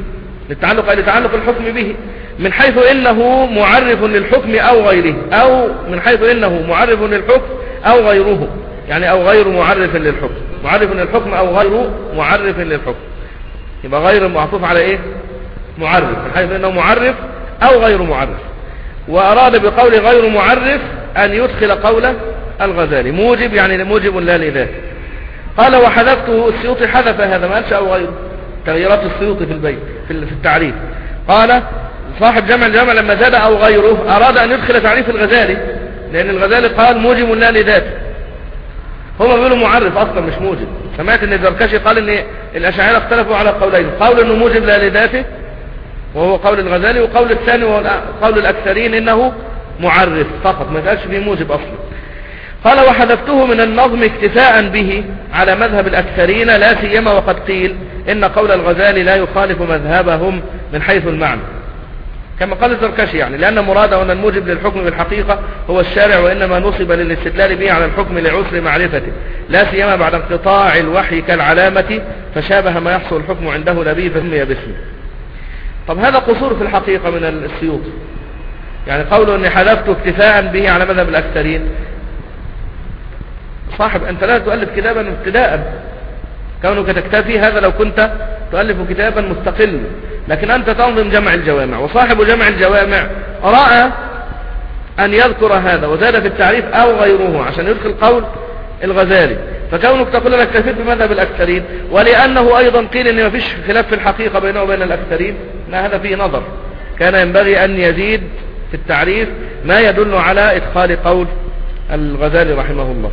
للتعلق أي لتعلق الحكم به. من حيث إنه معرف للحكم أو غيره. أو من حيث إنه معرف للحكم أو غيره. يعني أو غير معرف للحكم. معرف للحكم أو غير معرف للحكم. يبقى غير معطوف على إيه؟ معرف. من حيث إنه معرف أو غير معرف. وأراد بقول غير معرف أن يدخل قول الغزالي. موجب يعني موجب لا لذاته قال وحذفته السيوطي حذف هذا. ما قالش أو غيره. تغييرات السيوطي في البيت في التعريف. قال صاحب جمع الجمع لما زاد أو غيره أراد أن يدخل تعريف الغزالي. لأن الغزالي قال موجب لا لذاته هم بيقولوا معرف أصلا مش موجب. سمعت أن الزركشي قال أن الأشاعرة اختلفوا على قولين. قول أنه موجب لا لذاته وهو قول الغزالي وقول الثاني وقول الأكثرين إنه معرف فقط ما قالش فيه موجب أصلا. قال وحذفته من النظم اكتفاء به على مذهب الأكثرين لا سيما وقد قيل إن قول الغزالي لا يخالف مذهبهم من حيث المعنى. كما قال الزركشي يعني لأن مراده أن الموجب للحكم بالحقيقة هو الشارع وإنما نصب للاستدلال به على الحكم لعسر معرفته لا سيما بعد انقطاع الوحي كالعلامة فشابه ما يحصل الحكم عنده نبي فسمي باسمه طب هذا قصور في الحقيقة من السيوط. يعني قوله أني حذفت اكتفاء به على مذهب الأكثرين. صاحب أنت لا تؤلف كتابا ابتداء. كونك تكتفي هذا لو كنت تؤلف كتابا مستقل لكن أنت تنظم جمع الجوامع. وصاحب جمع الجوامع رأى أن يذكر هذا وزاد في التعريف أو غيره عشان يدخل قول الغزالي. فكونك تقول لك اكتفيت بمذهب الأكثرين ولأنه أيضا قيل أن ما فيش خلاف في الحقيقة بينه وبين الأكثرين ما هذا فيه نظر. كان ينبغي أن يزيد في التعريف ما يدل على إدخال قول الغزالي رحمه الله.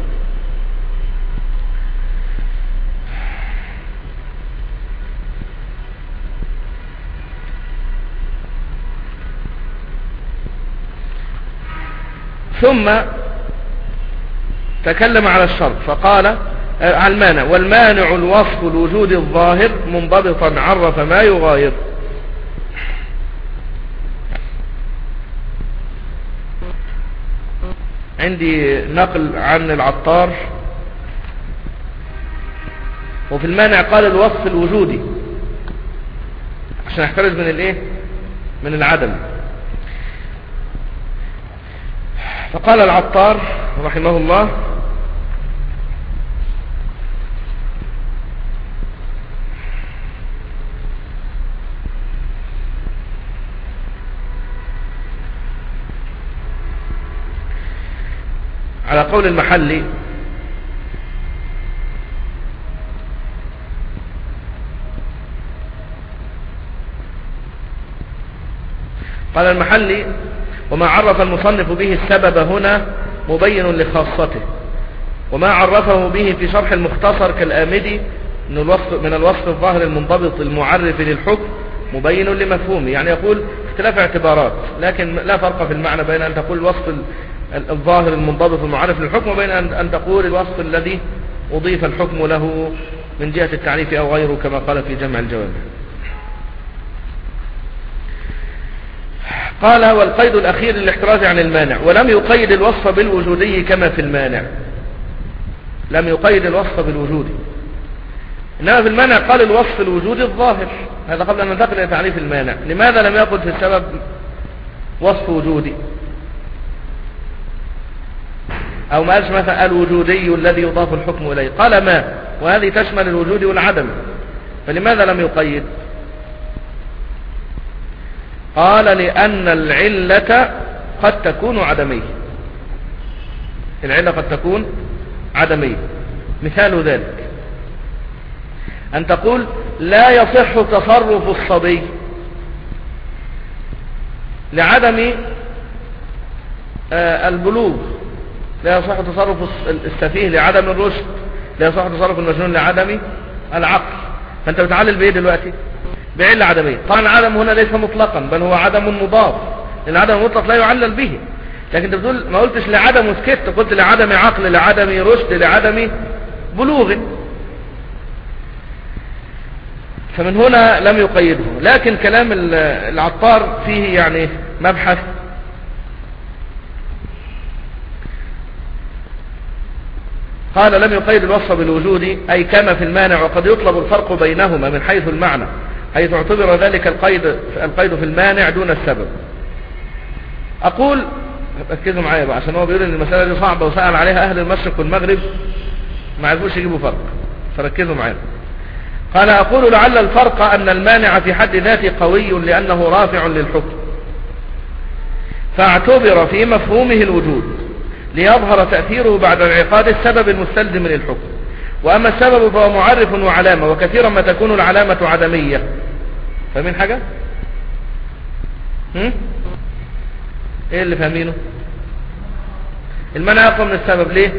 ثم تكلم على الشرط فقال آه، على المانع. والمانع الوصف الوجود الظاهر منضبطا عرف ما يغاير عندي نقل عن العطار. وفي المانع قال الوصف الوجودي عشان أحترز من الإيه؟ من العدم. فقال العطار رحمه الله على قول المحلي قال المحلي وما عرف المصنف به السبب هنا مبين لخاصته. وما عرفه به في شرح المختصر كالآمدي من الوصف, من الوصف الظاهر المنضبط المعرف للحكم مبين لمفهومه. يعني يقول اختلاف اعتبارات لكن لا فرق في المعنى بين أن تقول الوصف الظاهر المنضبط المعرف للحكم وبين أن تقول الوصف الذي أضيف الحكم له من جهة التعريف أو غيره كما قال في جمع الجواب قال والقيد الأخير للاحتراز عن المانع ولم يقيد الوصف بالوجودي كما في المانع. لم يقيد الوصف بالوجودي إنما في المانع قال الوصف الوجودي الظاهر. هذا قبل أن ننتقل إلى تعريف المانع. لماذا لم يقل في السبب وصف وجودي؟ أو ما قالش مثلا الوجودي الذي يضاف الحكم إليه؟ قال ما وهذه تشمل الوجود والعدم. فلماذا لم يقيد؟ قال لأن العلة قد تكون عدمية. العلة قد تكون عدمية. مثال ذلك. أن تقول لا يصح تصرف الصبي لعدم آه، البلوغ. لا يصح تصرف السفيه لعدم الرشد. لا يصح تصرف المجنون لعدم العقل. فأنت بتعلل بإيه دلوقتي؟ بعلة عدمية. طبعا العدم هنا ليس مطلقا بل هو عدم مضاف لأن العدم المطلق لا يعلل به. لكن أنت بتقول ما قلتش لعدم وسكت قلت لعدم عقل لعدم رشد لعدم بلوغ. فمن هنا لم يقيده. لكن كلام العطار فيه يعني مبحث. قال لم يقيد الوصف بالوجود أي كما في المانع وقد يطلب الفرق بينهما من حيث المعنى. حيث اعتبر ذلك القيد, القيد في المانع دون السبب. أقول ركزوا معايا بقى عشان هو بيقول إن المسألة دي صعبة وسأل عليها أهل المشرق والمغرب ما عرفوش يجيبوا فرق. فركزوا معايا. قال أقول لعل الفرق أن المانع في حد ذاته قوي لأنه رافع للحكم. فاعتبر في مفهومه الوجود ليظهر تأثيره بعد انعقاد السبب المستلزم للحكم. وأما السبب فهو معرف وعلامة وكثيرا ما تكون العلامة عدمية. فاهمين حاجة؟ هم؟ إيه اللي فاهمينه؟ المانع أقوى من السبب ليه؟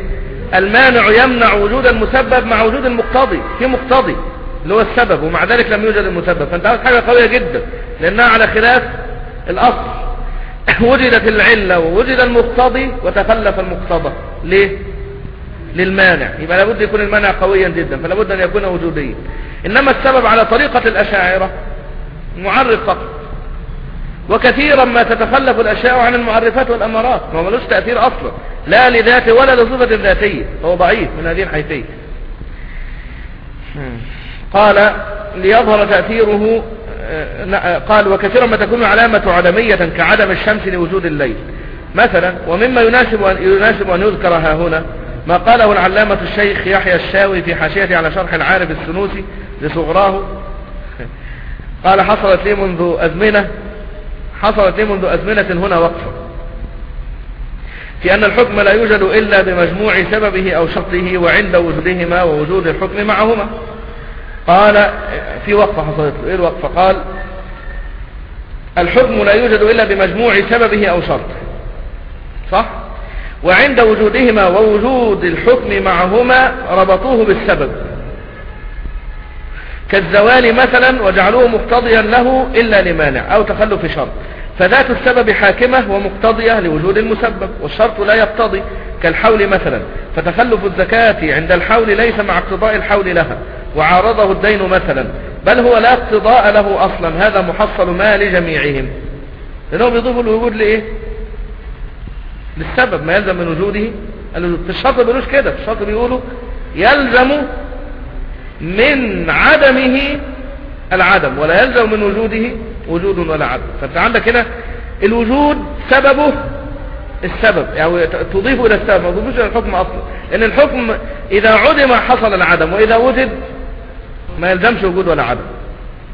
المانع يمنع وجود المسبب مع وجود المقتضي في مقتضي اللي هو السبب ومع ذلك لم يوجد المسبب. فأنت عاوز حاجة قوية جدا لأنها على خلاف الأصل. وجدت العلة ووجد المقتضي وتخلف المقتضى. ليه؟ للمانع. يبقى لابد يكون المانع قويا جدا فلابد أن يكون وجوديا. إنما السبب على طريقة الأشاعرة معرف فقط. وكثيرا ما تتخلف الأشياء عن المعرفات والأمارات. ما ملوش تأثير أصلا. لا لذاته ولا لصفة ذاتية. فهو ضعيف من هذه الحيثية. قال ليظهر تأثيره آه، قال وكثيرا ما تكون علامة عدمية كعدم الشمس لوجود الليل. مثلا ومما يناسب أن, يناسب أن يذكر ها هنا ما قاله العلامة الشيخ يحيى الشاوي في حاشيته على شرح العارف السنوسي لصغراه. قال حصلت لي منذ أزمنة حصلت لي منذ أزمنة هنا وقفة. في أن الحكم لا يوجد إلا بمجموع سببه أو شرطه وعند وجودهما ووجود الحكم معهما. قال في وقفة حصلت له إيه الوقفة؟ قال الحكم لا يوجد إلا بمجموع سببه أو شرطه. صح؟ وعند وجودهما ووجود الحكم معهما ربطوه بالسبب. كالزوال مثلا وجعلوه مقتضيا له إلا لمانع أو تخلف شرط. فذات السبب حاكمة ومقتضية لوجود المسبب والشرط لا يقتضي كالحول مثلا. فتخلف الزكاة عند الحول ليس مع اقتضاء الحول لها وعارضه الدين مثلا. بل هو لا اقتضاء له أصلا هذا محصل ما لجميعهم لأنه بيضيفوا الوجود لإيه؟ للسبب ما يلزم من وجوده في الشرط بيقولوش كده في الشرط بيقولوا. يلزم من عدمه العدم ولا يلزم من وجوده وجود ولا عدم. فانت عندك هنا الوجود سببه السبب يعني تضيف إلى السبب ما تضيفش إلى الحكم أصلا. لأن الحكم إذا عدم حصل العدم وإذا وجد ما يلزمش وجود ولا عدم.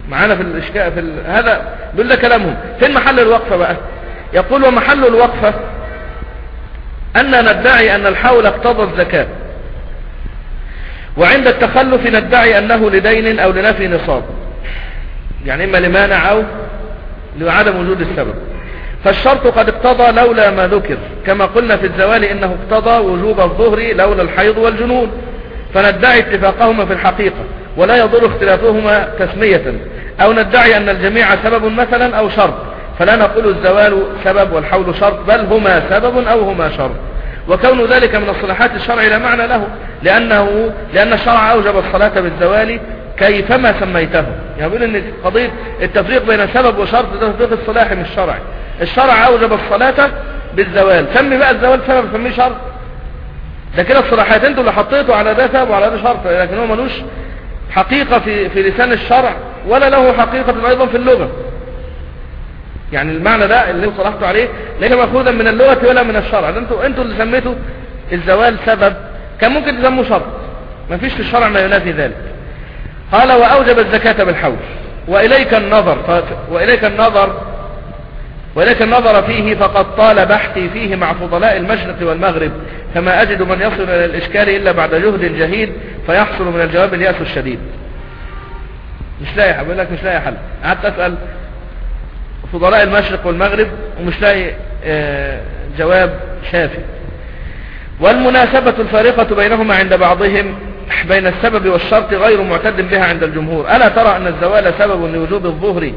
معانا في الاشكاء في ال... هذا بيقول ده كلامهم. فين محل الوقفة بقى؟ يقول ومحل الوقفة أن ندعي أن الحول اقتضى الزكاة. وعند التخلف ندعي أنه لدين أو لنفي نصاب. يعني إما لمانع أو لعدم وجود السبب. فالشرط قد اقتضى لولا ما ذكر. كما قلنا في الزوال إنه اقتضى وجوب الظهر لولا الحيض والجنون. فندعي اتفاقهما في الحقيقة ولا يضر اختلافهما تسمية. أو ندعي أن الجميع سبب مثلا أو شرط. فلا نقول الزوال سبب والحول شرط بل هما سبب أو هما شرط وكون ذلك من الصلاحات الشرع لا معنى له لأنه لأن الشرع أوجب الصلاة بالزوال كيفما سميته. يعني بيقول إن قضية التفريق بين سبب وشرط ده تفريق الصلاحي مش شرعي. الشرع أوجب الصلاة بالزوال. سمي بقى الزوال سبب سميه شرط ده كده الصلاحيات أنتوا اللي حطيته على ده سبب وعلى ده شرط لكن هو ملوش حقيقة في, في لسان الشرع ولا له حقيقة أيضا في اللغة. يعني المعنى ده اللي صلحته عليه ليس مأخوذا من اللغة ولا من الشرع. أنتوا أنتوا اللي سميتوا الزوال سبب. كان ممكن تسموه شرط. ما فيش في الشرع ما ينافي ذلك. قال وأوجب الزكاة بالحول وإليك النظر ف... وإليك النظر وإليك النظر فيه فقد طال بحثي فيه مع فضلاء المشرق والمغرب. فما أجد من يصل إلى الإشكال إلا بعد جهد جهيد فيحصل من الجواب اليأس الشديد. مش لاقي حل. لك مش لاقي حل. قعدت أسأل فضلاء المشرق والمغرب ومش لاقي آه، جواب شافي. والمناسبة الفارقة بينهما عند بعضهم بين السبب والشرط غير معتد بها عند الجمهور. ألا ترى أن الزوال سبب لوجوب الظهر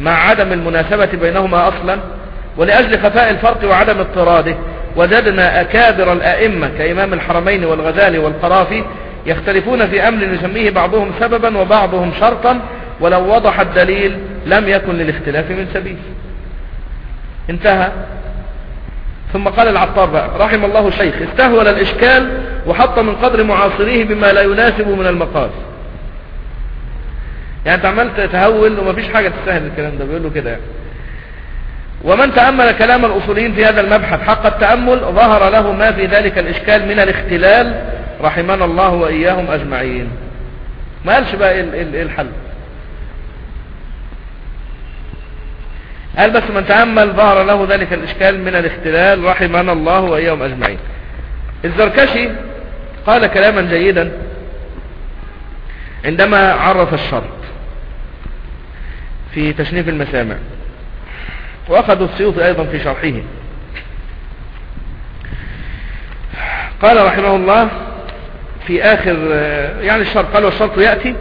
مع عدم المناسبة بينهما أصلا؟ ولأجل خفاء الفرق وعدم اضطراده وجدنا أكابر الأئمة كإمام الحرمين والغزالي والقرافي يختلفون في أمر يسميه بعضهم سببا وبعضهم شرطا ولو وضح الدليل لم يكن للاختلاف من سبيل. انتهى. ثم قال العطار بقى رحم الله الشيخ استهول الإشكال وحط من قدر معاصريه بما لا يناسب من المقاس يعني أنت عملت تهول ومفيش حاجة تستاهل الكلام ده بيقول له كده يعني. ومن تأمل كلام الأصوليين في هذا المبحث حق التأمل ظهر له ما في ذلك الإشكال من الاختلال رحمنا الله وإياهم أجمعين. ما قالش بقى إيه الحل؟ قال بس من تأمل ظهر له ذلك الإشكال من الاختلال رحمنا الله وإياهم أجمعين. الزركشي قال كلاما جيدا عندما عرف الشرط في تشنيف المسامع وأخذوا السيوطي أيضا في شرحه. قال رحمه الله في آخر يعني الشرط قال والشرط يأتي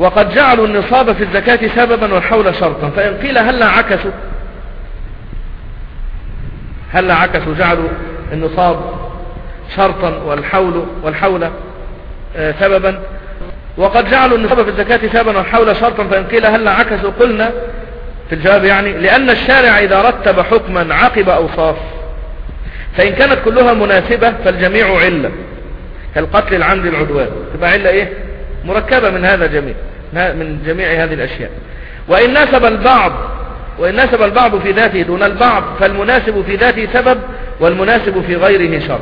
وقد جعلوا النصاب في الزكاة سببا والحول شرطا. فإن قيل هل عكسوا هل عكسوا جعلوا النصاب شرطا والحول والحول آه، سببا؟ وقد جعلوا النصاب في الزكاة سببا والحول شرطا. فإن قيل هل عكسوا قلنا في الجواب يعني لأن الشارع إذا رتب حكما عقب أوصاف. فإن كانت كلها مناسبة فالجميع علة كالقتل العمد العدوان تبقى علة إيه؟ مركبة من هذا جميع من جميع هذه الأشياء. وإن ناسب البعض وإن ناسب البعض في ذاته دون البعض فالمناسب في ذاته سبب والمناسب في غيره شرط.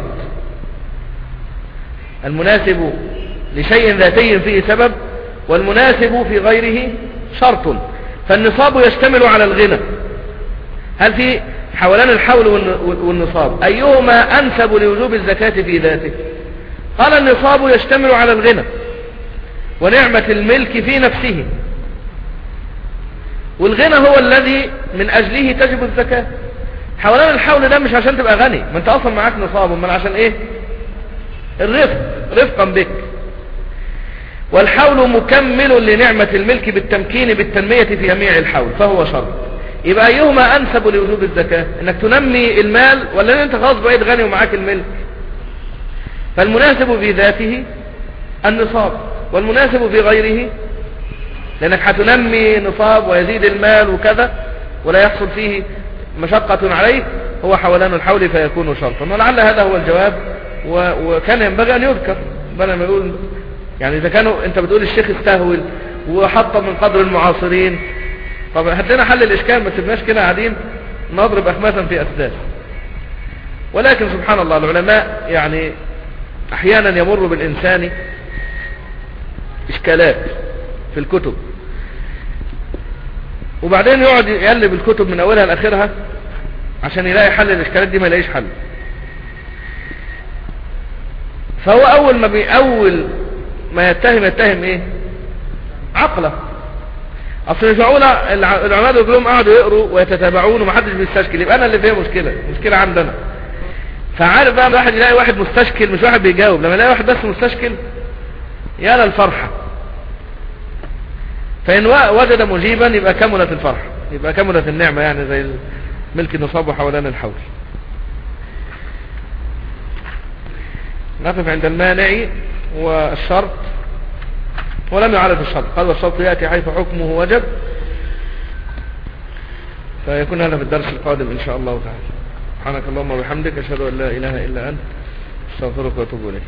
المناسب لشيء ذاتي فيه سبب والمناسب في غيره شرط. فالنصاب يشتمل على الغنى. هل في حولان الحول والنصاب؟ أيهما أنسب لوجوب الزكاة في ذاته؟ قال النصاب يشتمل على الغنى. ونعمة الملك في نفسه. والغنى هو الذي من أجله تجب الزكاة. حولان الحول ده مش عشان تبقى غني. ما انت أصلا معاك نصاب امال عشان إيه؟ الرفق رفقا بك. والحول مكمل لنعمة الملك بالتمكين بالتنمية في جميع الحول فهو شرط يبقى أيهما أنسب لوجوب الزكاة؟ إنك تنمي المال ولا أنت خلاص بقيت غني ومعاك الملك؟ فالمناسب في ذاته النصاب. والمناسب في غيره لأنك هتنمي نصاب ويزيد المال وكذا ولا يحصل فيه مشقة عليه هو حولان الحول فيكون شرطا. ولعل هذا هو الجواب وكان ينبغي أن يذكر بل ما يقول يعني إذا كانوا أنت بتقول الشيخ استهول وحط من قدر المعاصرين. طب هات لنا حل الإشكال ما تبناش كده قاعدين نضرب أخماسا في أسداد ولكن سبحان الله العلماء يعني أحيانا يمر بالإنسان إشكالات في الكتب. وبعدين يقعد يقلب الكتب من أولها لآخرها عشان يلاقي حل الاشكالات دي ما يلاقيش حل. فهو أول ما بي أول ما يتهم يتهم إيه؟ عقله. أصل الع- العلماء دول كلهم قعدوا يقروا ويتتابعون ومحدش بيستشكل. يبقى أنا اللي فيها مشكلة مشكلة عندنا. فعارف بقى الواحد يلاقي واحد مستشكل مش واحد بيجاوب. لما يلاقي واحد بس مستشكل يا للفرحه فإن وجد مجيبا يبقى كملت الفرح. يبقى كملت النعمة يعني زي ملك النصاب وحولان الحول نقف عند المانع والشرط. ولم يعرف الشرط. قال والشرط يأتي حيث حكمه وجب. فيكون هذا في الدرس القادم إن شاء الله تعالى. سبحانك اللهم وبحمدك أشهد أن لا إله إلا أنت أستغفرك وأتوب إليك.